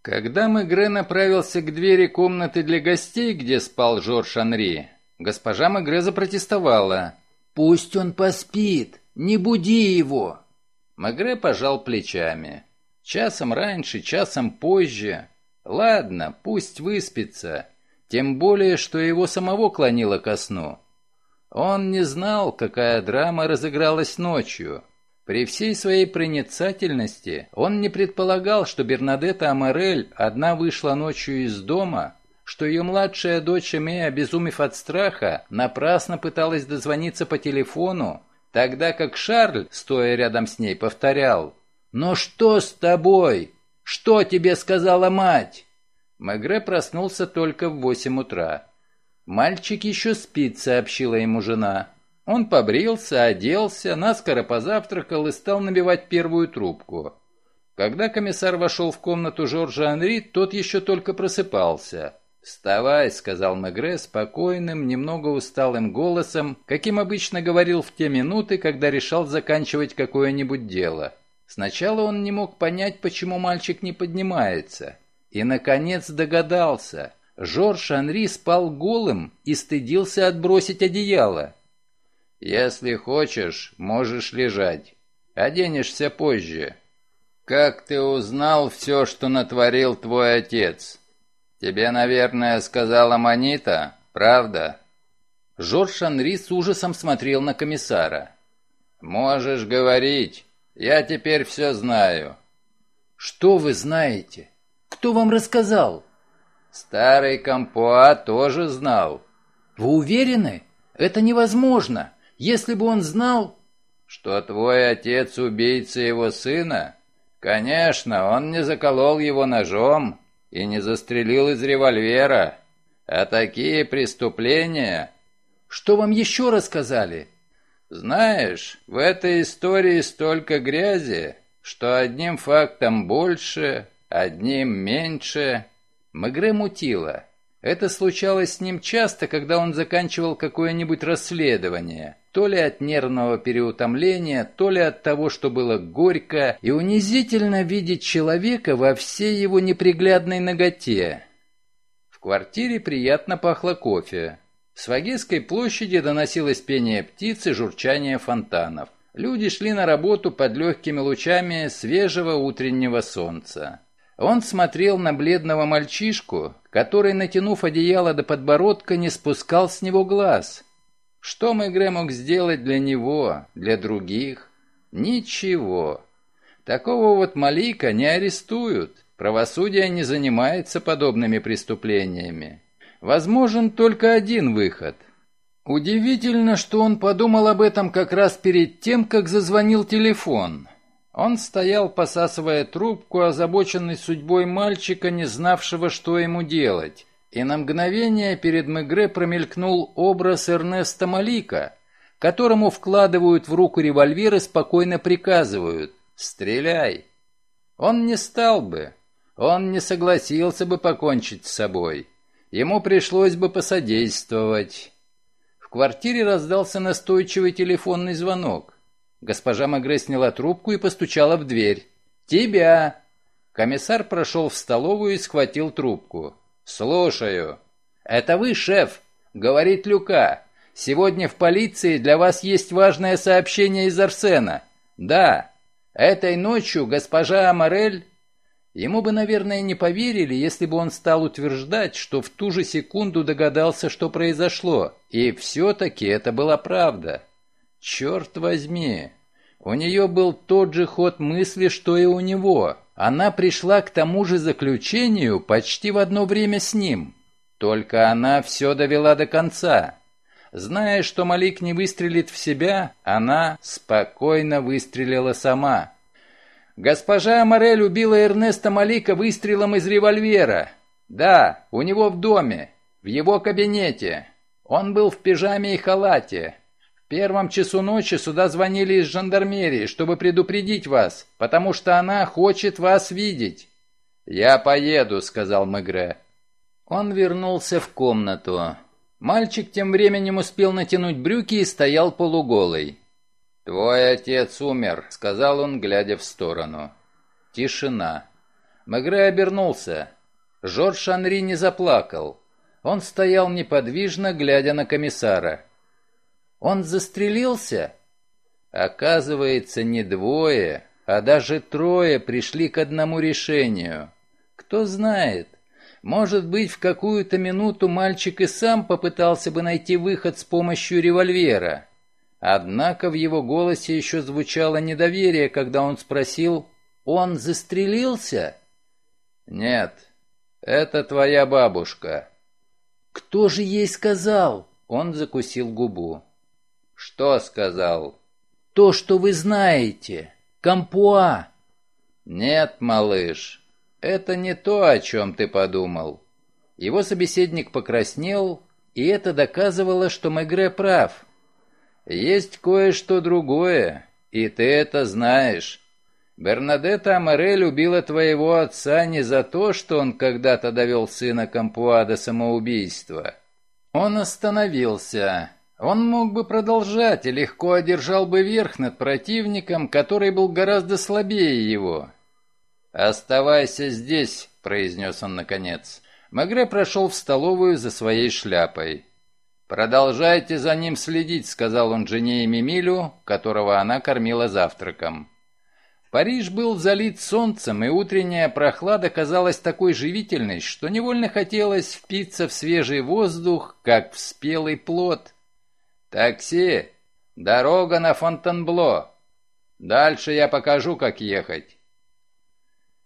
Когда Мегре направился к двери комнаты для гостей, где спал Жорж Анри, госпожа Мегре запротестовала. «Пусть он поспит, не буди его!» Мегре пожал плечами. «Часом раньше, часом позже. Ладно, пусть выспится. Тем более, что его самого клонило ко сну». Он не знал, какая драма разыгралась ночью. При всей своей проницательности он не предполагал, что Бернадетта Аморель одна вышла ночью из дома, что ее младшая дочь, Эмея, обезумев от страха, напрасно пыталась дозвониться по телефону, тогда как Шарль, стоя рядом с ней, повторял «Но что с тобой? Что тебе сказала мать?» Мегре проснулся только в восемь утра. «Мальчик еще спит», — сообщила ему жена. Он побрился, оделся, наскоро позавтракал и стал набивать первую трубку. Когда комиссар вошел в комнату Жоржа Анри, тот еще только просыпался. «Вставай», — сказал Мегре спокойным, немного усталым голосом, каким обычно говорил в те минуты, когда решал заканчивать какое-нибудь дело. Сначала он не мог понять, почему мальчик не поднимается. И, наконец, догадался — Жорж Анри спал голым и стыдился отбросить одеяло. «Если хочешь, можешь лежать. Оденешься позже. Как ты узнал все, что натворил твой отец? Тебе, наверное, сказала Манита, правда?» Жорж Анри с ужасом смотрел на комиссара. «Можешь говорить. Я теперь все знаю». «Что вы знаете? Кто вам рассказал?» Старый Кампуа тоже знал. Вы уверены? Это невозможно. Если бы он знал... Что твой отец убийца его сына? Конечно, он не заколол его ножом и не застрелил из револьвера. А такие преступления... Что вам еще рассказали? Знаешь, в этой истории столько грязи, что одним фактом больше, одним меньше, Мегре мутило. Это случалось с ним часто, когда он заканчивал какое-нибудь расследование, то ли от нервного переутомления, то ли от того, что было горько и унизительно видеть человека во всей его неприглядной ноготе. В квартире приятно пахло кофе. С Вагейской площади доносилось пение птиц и журчание фонтанов. Люди шли на работу под легкими лучами свежего утреннего солнца. Он смотрел на бледного мальчишку, который, натянув одеяло до подбородка, не спускал с него глаз. Что Мегре мог сделать для него, для других? Ничего. Такого вот Малика не арестуют. Правосудие не занимается подобными преступлениями. Возможен только один выход. Удивительно, что он подумал об этом как раз перед тем, как зазвонил телефон. Он стоял, посасывая трубку, озабоченный судьбой мальчика, не знавшего, что ему делать. И на мгновение перед Мегре промелькнул образ Эрнеста Малика, которому вкладывают в руку револьвер и спокойно приказывают «Стреляй!». Он не стал бы, он не согласился бы покончить с собой. Ему пришлось бы посодействовать. В квартире раздался настойчивый телефонный звонок. Госпожа Магре сняла трубку и постучала в дверь. «Тебя!» Комиссар прошел в столовую и схватил трубку. «Слушаю». «Это вы, шеф?» — говорит Люка. «Сегодня в полиции для вас есть важное сообщение из Арсена». «Да. Этой ночью госпожа Аморель. Ему бы, наверное, не поверили, если бы он стал утверждать, что в ту же секунду догадался, что произошло. И все-таки это была правда. Черт возьми! У нее был тот же ход мысли, что и у него. Она пришла к тому же заключению почти в одно время с ним. Только она все довела до конца. Зная, что Малик не выстрелит в себя, она спокойно выстрелила сама. Госпожа Амарель убила Эрнеста Малика выстрелом из револьвера. Да, у него в доме, в его кабинете. Он был в пижаме и халате первом часу ночи сюда звонили из жандармерии, чтобы предупредить вас, потому что она хочет вас видеть». «Я поеду», — сказал Мегре. Он вернулся в комнату. Мальчик тем временем успел натянуть брюки и стоял полуголый. «Твой отец умер», — сказал он, глядя в сторону. Тишина. Мегре обернулся. Жорж Анри не заплакал. Он стоял неподвижно, глядя на комиссара. Он застрелился? Оказывается, не двое, а даже трое пришли к одному решению. Кто знает, может быть, в какую-то минуту мальчик и сам попытался бы найти выход с помощью револьвера. Однако в его голосе еще звучало недоверие, когда он спросил «Он застрелился?» «Нет, это твоя бабушка». «Кто же ей сказал?» Он закусил губу. «Что сказал?» «То, что вы знаете. Кампуа. «Нет, малыш, это не то, о чем ты подумал». Его собеседник покраснел, и это доказывало, что Мегре прав. «Есть кое-что другое, и ты это знаешь». Бернадетта Амаре любила твоего отца не за то, что он когда-то довел сына Кампуа до самоубийства. Он остановился, он мог бы продолжать и легко одержал бы верх над противником, который был гораздо слабее его. «Оставайся здесь», — произнес он наконец. Магре прошел в столовую за своей шляпой. «Продолжайте за ним следить», — сказал он жене и Мимилю, которого она кормила завтраком. Париж был залит солнцем, и утренняя прохлада казалась такой живительной, что невольно хотелось впиться в свежий воздух, как в спелый плод — «Такси! Дорога на Фонтенбло! Дальше я покажу, как ехать!»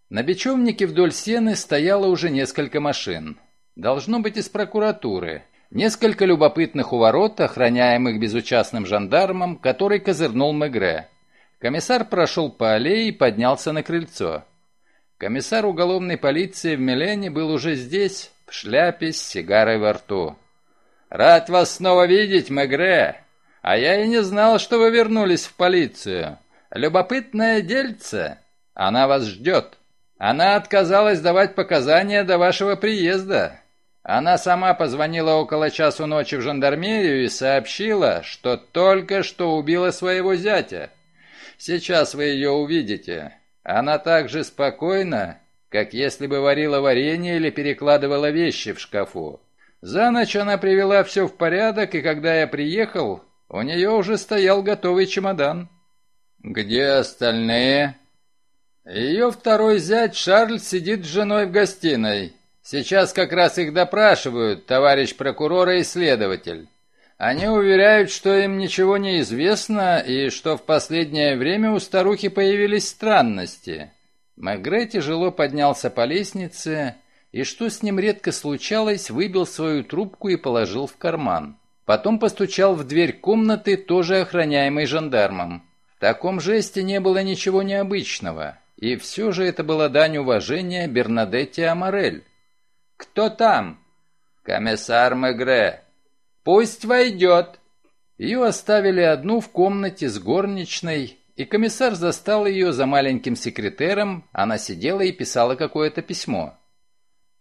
На бечевнике вдоль сены стояло уже несколько машин. Должно быть из прокуратуры. Несколько любопытных у ворот, охраняемых безучастным жандармом, который козырнул Мегре. Комиссар прошел по аллее и поднялся на крыльцо. Комиссар уголовной полиции в Милене был уже здесь, в шляпе с сигарой во рту. «Рад вас снова видеть, Мегре! А я и не знал, что вы вернулись в полицию. Любопытное дельце. Она вас ждет. Она отказалась давать показания до вашего приезда. Она сама позвонила около часу ночи в жандармерию и сообщила, что только что убила своего зятя. Сейчас вы ее увидите. Она так же спокойна, как если бы варила варенье или перекладывала вещи в шкафу. За ночь она привела все в порядок, и когда я приехал, у нее уже стоял готовый чемодан. «Где остальные?» Ее второй зять Шарль сидит с женой в гостиной. Сейчас как раз их допрашивают, товарищ прокурор и следователь. Они уверяют, что им ничего не известно и что в последнее время у старухи появились странности. Мегре тяжело поднялся по лестнице и, что с ним редко случалось, выбил свою трубку и положил в карман. Потом постучал в дверь комнаты, тоже охраняемой жандармом. В таком жесте не было ничего необычного, и все же это была дань уважения Бернадетте Амарель. «Кто там?» «Комиссар Мегре». «Пусть войдет». Ее оставили одну в комнате с горничной, и комиссар застал ее за маленьким секретером, она сидела и писала какое-то письмо.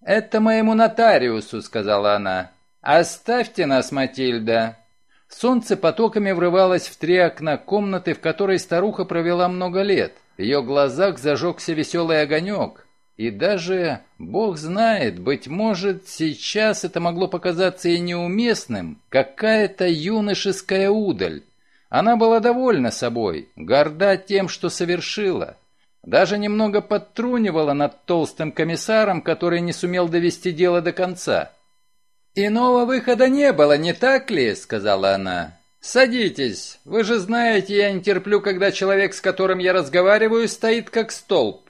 «Это моему нотариусу», — сказала она. «Оставьте нас, Матильда». Солнце потоками врывалось в три окна комнаты, в которой старуха провела много лет. В ее глазах зажегся веселый огонек. И даже, бог знает, быть может, сейчас это могло показаться и неуместным, какая-то юношеская удаль. Она была довольна собой, горда тем, что совершила. Даже немного подтрунивала над толстым комиссаром, который не сумел довести дело до конца. «Иного выхода не было, не так ли?» — сказала она. «Садитесь. Вы же знаете, я не терплю, когда человек, с которым я разговариваю, стоит как столб».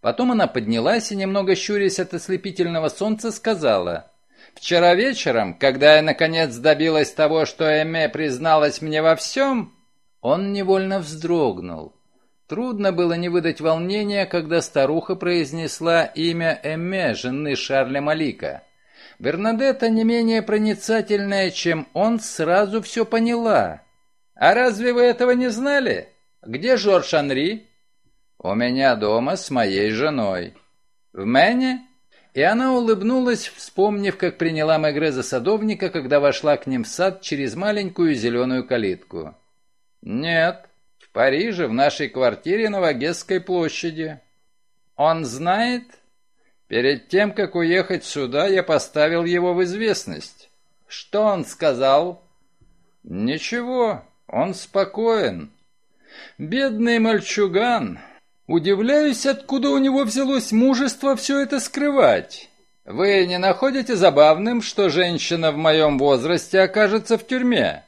Потом она поднялась и, немного щурясь от ослепительного солнца, сказала. «Вчера вечером, когда я, наконец, добилась того, что Эме призналась мне во всем...» Он невольно вздрогнул. Трудно было не выдать волнения, когда старуха произнесла имя Эмме, жены Шарля Малика. Бернадетта, не менее проницательная, чем он, сразу все поняла. «А разве вы этого не знали? Где Жорж Анри?» «У меня дома с моей женой». «В Мэне?» И она улыбнулась, вспомнив, как приняла Мегре за садовника, когда вошла к ним в сад через маленькую зеленую калитку. «Нет, Париже, в нашей квартире на Вагесской площади. Он знает? Перед тем, как уехать сюда, я поставил его в известность. Что он сказал? Ничего, он спокоен. Бедный мальчуган. Удивляюсь, откуда у него взялось мужество все это скрывать. Вы не находите забавным, что женщина в моем возрасте окажется в тюрьме?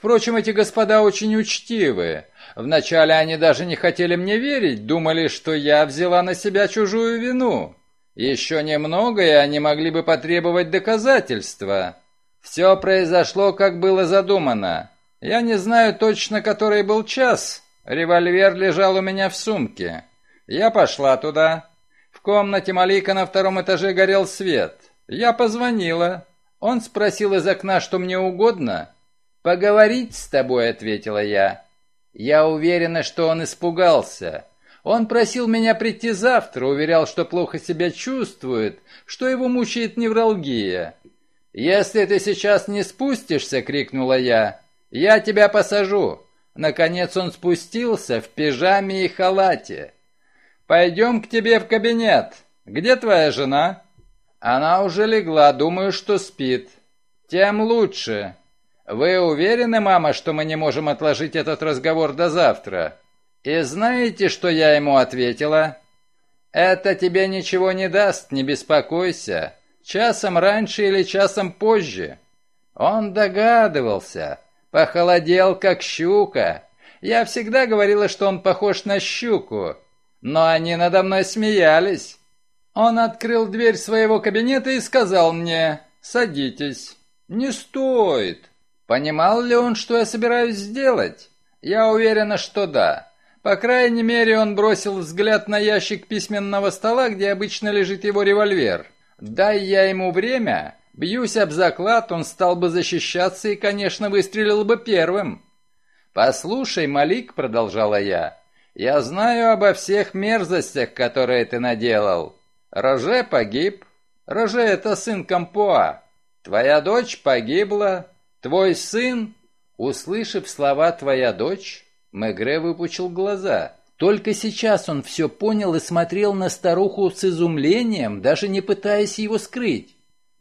Впрочем, эти господа очень учтивые. Вначале они даже не хотели мне верить, думали, что я взяла на себя чужую вину. Еще немного, и они могли бы потребовать доказательства. Все произошло, как было задумано. Я не знаю точно, который был час. Револьвер лежал у меня в сумке. Я пошла туда. В комнате Малика на втором этаже горел свет. Я позвонила. Он спросил из окна, что мне угодно, «Поговорить с тобой», — ответила я. Я уверена, что он испугался. Он просил меня прийти завтра, уверял, что плохо себя чувствует, что его мучает невралгия. «Если ты сейчас не спустишься», — крикнула я, — «я тебя посажу». Наконец он спустился в пижаме и халате. «Пойдем к тебе в кабинет. Где твоя жена?» «Она уже легла, думаю, что спит». «Тем лучше. «Вы уверены, мама, что мы не можем отложить этот разговор до завтра?» «И знаете, что я ему ответила?» «Это тебе ничего не даст, не беспокойся. Часом раньше или часом позже». Он догадывался. Похолодел, как щука. Я всегда говорила, что он похож на щуку. Но они надо мной смеялись. Он открыл дверь своего кабинета и сказал мне «Садитесь». «Не стоит. Понимал ли он, что я собираюсь сделать? Я уверена, что да. По крайней мере, он бросил взгляд на ящик письменного стола, где обычно лежит его револьвер. Дай я ему время, бьюсь об заклад, он стал бы защищаться и, конечно, выстрелил бы первым. «Послушай, Малик», — продолжала я, — «я знаю обо всех мерзостях, которые ты наделал. Роже погиб. Роже — это сын Кампоа. Твоя дочь погибла. Твой сын, услышав слова твоя дочь, Мегре выпучил глаза. Только сейчас он все понял и смотрел на старуху с изумлением, даже не пытаясь его скрыть.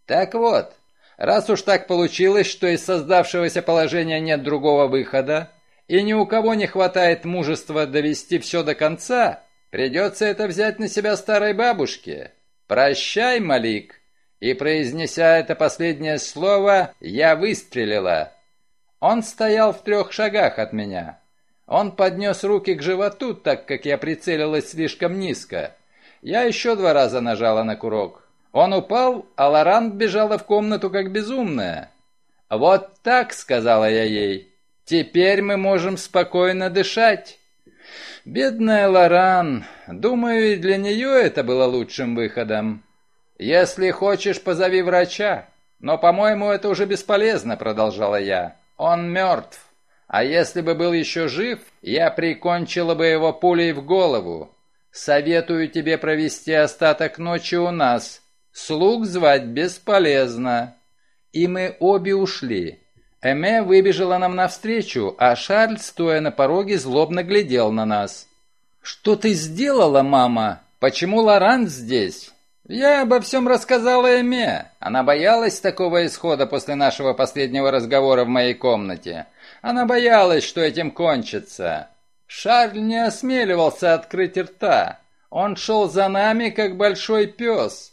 Так вот, раз уж так получилось, что из создавшегося положения нет другого выхода, и ни у кого не хватает мужества довести все до конца, придется это взять на себя старой бабушке. Прощай, Малик и, произнеся это последнее слово, я выстрелила. Он стоял в трех шагах от меня. Он поднес руки к животу, так как я прицелилась слишком низко. Я еще два раза нажала на курок. Он упал, а Лорант бежала в комнату как безумная. «Вот так», — сказала я ей, — «теперь мы можем спокойно дышать». Бедная Лоран, думаю, и для нее это было лучшим выходом. «Если хочешь, позови врача. Но, по-моему, это уже бесполезно», — продолжала я. «Он мертв. А если бы был еще жив, я прикончила бы его пулей в голову. Советую тебе провести остаток ночи у нас. Слуг звать бесполезно». И мы обе ушли. Эме выбежала нам навстречу, а Шарль, стоя на пороге, злобно глядел на нас. «Что ты сделала, мама? Почему Лоран здесь?» «Я обо всем рассказала Эме. Она боялась такого исхода после нашего последнего разговора в моей комнате. Она боялась, что этим кончится. Шарль не осмеливался открыть рта. Он шел за нами, как большой пес.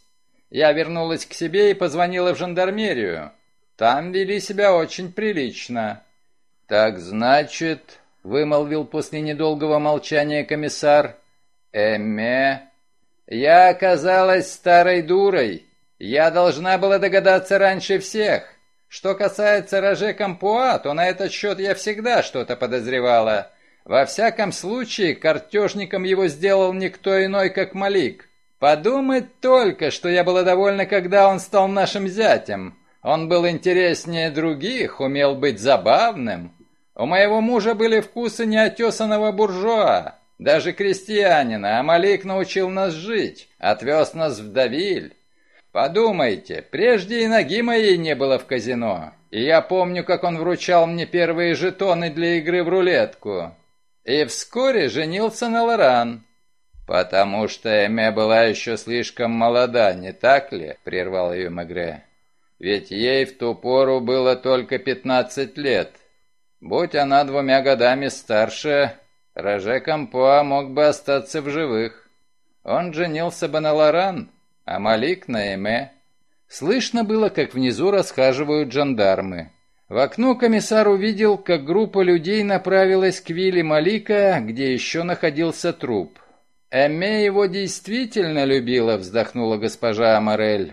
Я вернулась к себе и позвонила в жандармерию. Там вели себя очень прилично». «Так значит...» — вымолвил после недолгого молчания комиссар. «Эме я оказалась старой дурой. Я должна была догадаться раньше всех. Что касается Роже Кампуа, то на этот счет я всегда что-то подозревала. Во всяком случае, картежником его сделал никто иной, как Малик. Подумать только, что я была довольна, когда он стал нашим зятем. Он был интереснее других, умел быть забавным. У моего мужа были вкусы неотесанного буржуа. Даже крестьянина Амалик научил нас жить, отвез нас в Давиль. Подумайте, прежде и ноги моей не было в казино, и я помню, как он вручал мне первые жетоны для игры в рулетку. И вскоре женился на Лоран. «Потому что Эме была еще слишком молода, не так ли?» — прервал ее Мегре. «Ведь ей в ту пору было только пятнадцать лет. Будь она двумя годами старше, Роже Кампуа мог бы остаться в живых. Он женился бы на Лоран, а Малик на Эме. Слышно было, как внизу расхаживают жандармы. В окно комиссар увидел, как группа людей направилась к вилле Малика, где еще находился труп. «Эме его действительно любила», — вздохнула госпожа Аморель.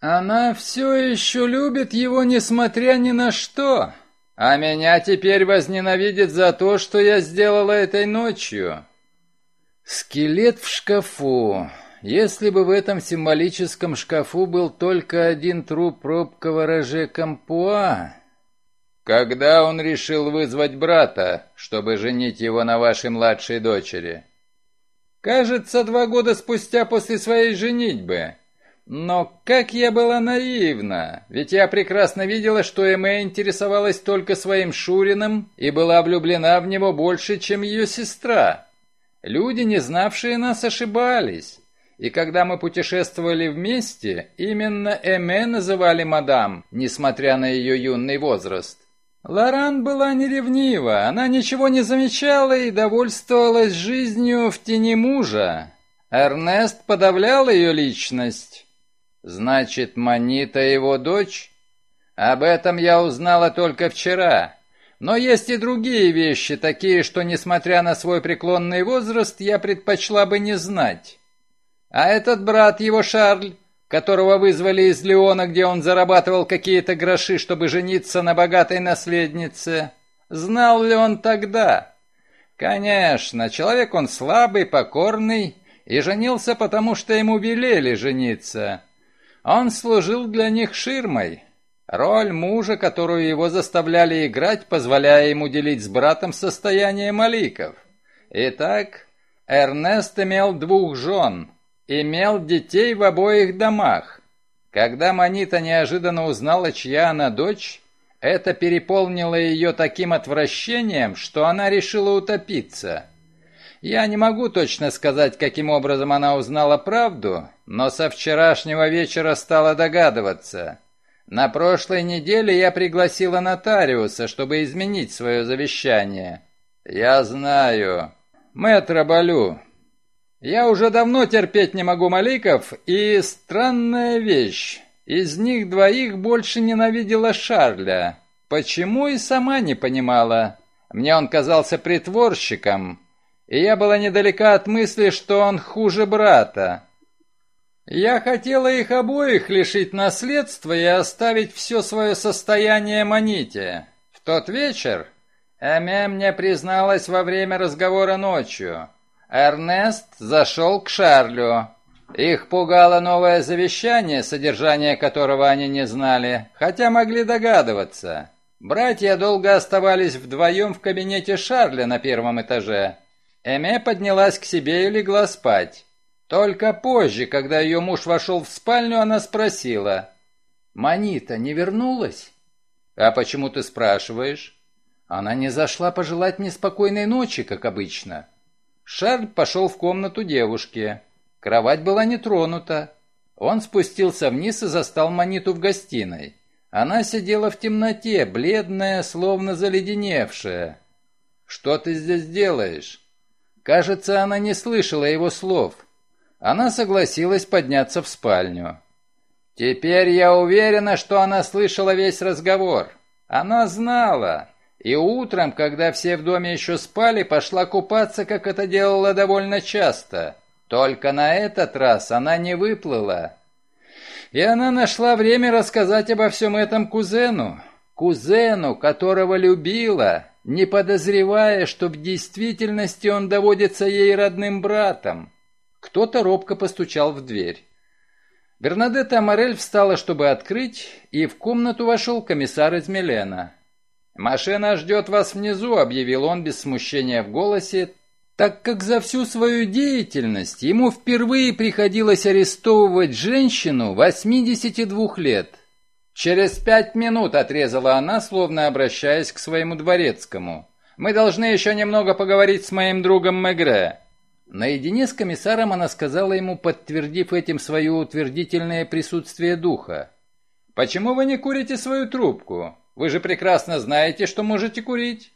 «Она все еще любит его, несмотря ни на что», а меня теперь возненавидит за то, что я сделала этой ночью. Скелет в шкафу. Если бы в этом символическом шкафу был только один труп пробкого Роже Кампуа... Когда он решил вызвать брата, чтобы женить его на вашей младшей дочери? Кажется, два года спустя после своей женитьбы. Но как я была наивна, ведь я прекрасно видела, что Эмэ интересовалась только своим Шуриным и была влюблена в него больше, чем ее сестра. Люди, не знавшие нас, ошибались. И когда мы путешествовали вместе, именно Эме называли мадам, несмотря на ее юный возраст. Лоран была неревнива, она ничего не замечала и довольствовалась жизнью в тени мужа. Эрнест подавлял ее личность. Значит, Манита его дочь? Об этом я узнала только вчера. Но есть и другие вещи, такие, что, несмотря на свой преклонный возраст, я предпочла бы не знать. А этот брат его, Шарль, которого вызвали из Леона, где он зарабатывал какие-то гроши, чтобы жениться на богатой наследнице, знал ли он тогда? Конечно, человек он слабый, покорный, и женился потому, что ему велели жениться. Он служил для них ширмой. Роль мужа, которую его заставляли играть, позволяя ему делить с братом состояние Маликов. Итак, Эрнест имел двух жен, имел детей в обоих домах. Когда Манита неожиданно узнала, чья она дочь, это переполнило ее таким отвращением, что она решила утопиться. Я не могу точно сказать, каким образом она узнала правду, но со вчерашнего вечера стала догадываться. На прошлой неделе я пригласила нотариуса, чтобы изменить свое завещание. Я знаю. Мэтра Балю. Я уже давно терпеть не могу Маликов, и странная вещь. Из них двоих больше ненавидела Шарля. Почему и сама не понимала. Мне он казался притворщиком, и я была недалека от мысли, что он хуже брата. Я хотела их обоих лишить наследства и оставить все свое состояние Маните. В тот вечер Эме мне призналась во время разговора ночью. Эрнест зашел к Шарлю. Их пугало новое завещание, содержание которого они не знали, хотя могли догадываться. Братья долго оставались вдвоем в кабинете Шарля на первом этаже. Эме поднялась к себе и легла спать. Только позже, когда ее муж вошел в спальню, она спросила. «Манита не вернулась?» «А почему ты спрашиваешь?» Она не зашла пожелать мне спокойной ночи, как обычно. Шарль пошел в комнату девушки. Кровать была не тронута. Он спустился вниз и застал Маниту в гостиной. Она сидела в темноте, бледная, словно заледеневшая. «Что ты здесь делаешь?» Кажется, она не слышала его слов. Она согласилась подняться в спальню. Теперь я уверена, что она слышала весь разговор. Она знала. И утром, когда все в доме еще спали, пошла купаться, как это делала довольно часто. Только на этот раз она не выплыла. И она нашла время рассказать обо всем этом кузену. Кузену, которого любила, не подозревая, что в действительности он доводится ей родным братом. Кто-то робко постучал в дверь. Бернадетта Амарель встала, чтобы открыть, и в комнату вошел комиссар из Милена. «Машина ждет вас внизу», — объявил он без смущения в голосе, так как за всю свою деятельность ему впервые приходилось арестовывать женщину 82 лет. «Через пять минут», — отрезала она, словно обращаясь к своему дворецкому. «Мы должны еще немного поговорить с моим другом Мегре». Наедине с комиссаром она сказала ему, подтвердив этим свое утвердительное присутствие духа. «Почему вы не курите свою трубку? Вы же прекрасно знаете, что можете курить.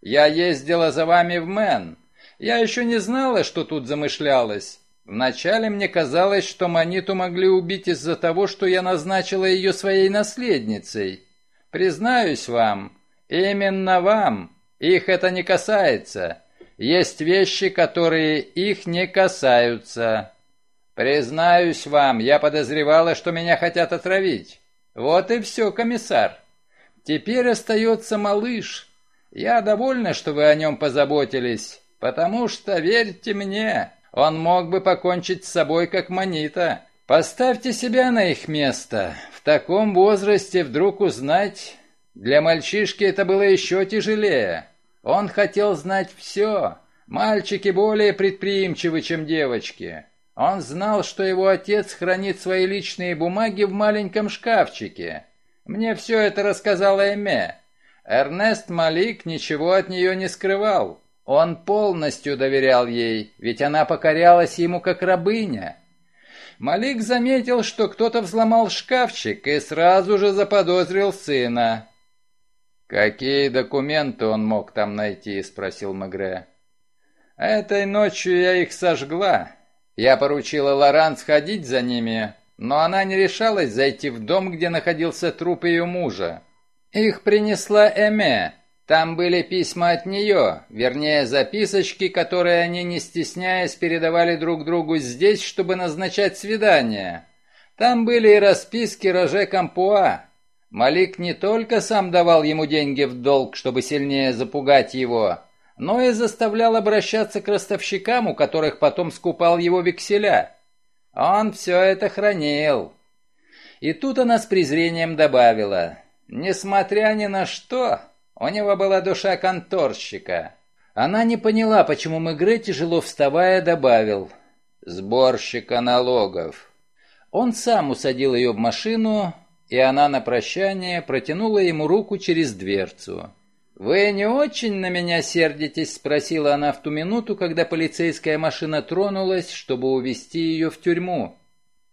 Я ездила за вами в Мэн. Я еще не знала, что тут замышлялось. Вначале мне казалось, что Маниту могли убить из-за того, что я назначила ее своей наследницей. Признаюсь вам, именно вам, их это не касается». Есть вещи, которые их не касаются. Признаюсь вам, я подозревала, что меня хотят отравить. Вот и все, комиссар. Теперь остается малыш. Я довольна, что вы о нем позаботились, потому что, верьте мне, он мог бы покончить с собой как манита. Поставьте себя на их место. В таком возрасте вдруг узнать... Для мальчишки это было еще тяжелее. Он хотел знать все. Мальчики более предприимчивы, чем девочки. Он знал, что его отец хранит свои личные бумаги в маленьком шкафчике. Мне все это рассказала Эме. Эрнест Малик ничего от нее не скрывал. Он полностью доверял ей, ведь она покорялась ему как рабыня. Малик заметил, что кто-то взломал шкафчик и сразу же заподозрил сына. «Какие документы он мог там найти?» – спросил Мегре. «Этой ночью я их сожгла. Я поручила Лоран сходить за ними, но она не решалась зайти в дом, где находился труп ее мужа. Их принесла Эме. Там были письма от нее, вернее, записочки, которые они, не стесняясь, передавали друг другу здесь, чтобы назначать свидание. Там были и расписки Роже Кампуа, Малик не только сам давал ему деньги в долг, чтобы сильнее запугать его, но и заставлял обращаться к ростовщикам, у которых потом скупал его векселя. Он все это хранил. И тут она с презрением добавила, несмотря ни на что, у него была душа конторщика. Она не поняла, почему Мегре, тяжело вставая, добавил «сборщика налогов». Он сам усадил ее в машину, и она на прощание протянула ему руку через дверцу. «Вы не очень на меня сердитесь?» – спросила она в ту минуту, когда полицейская машина тронулась, чтобы увезти ее в тюрьму.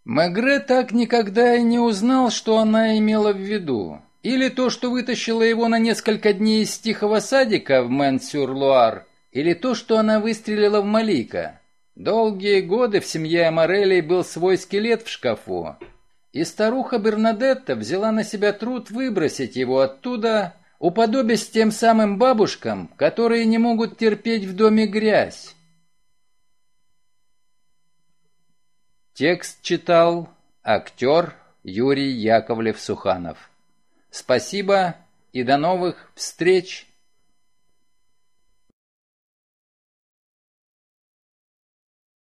Мегре так никогда и не узнал, что она имела в виду. Или то, что вытащила его на несколько дней из тихого садика в Мэн-Сюр-Луар, или то, что она выстрелила в Малика. Долгие годы в семье Аморелей был свой скелет в шкафу, и старуха Бернадетта взяла на себя труд выбросить его оттуда, уподобясь тем самым бабушкам, которые не могут терпеть в доме грязь. Текст читал актер Юрий Яковлев-Суханов. Спасибо и до новых встреч!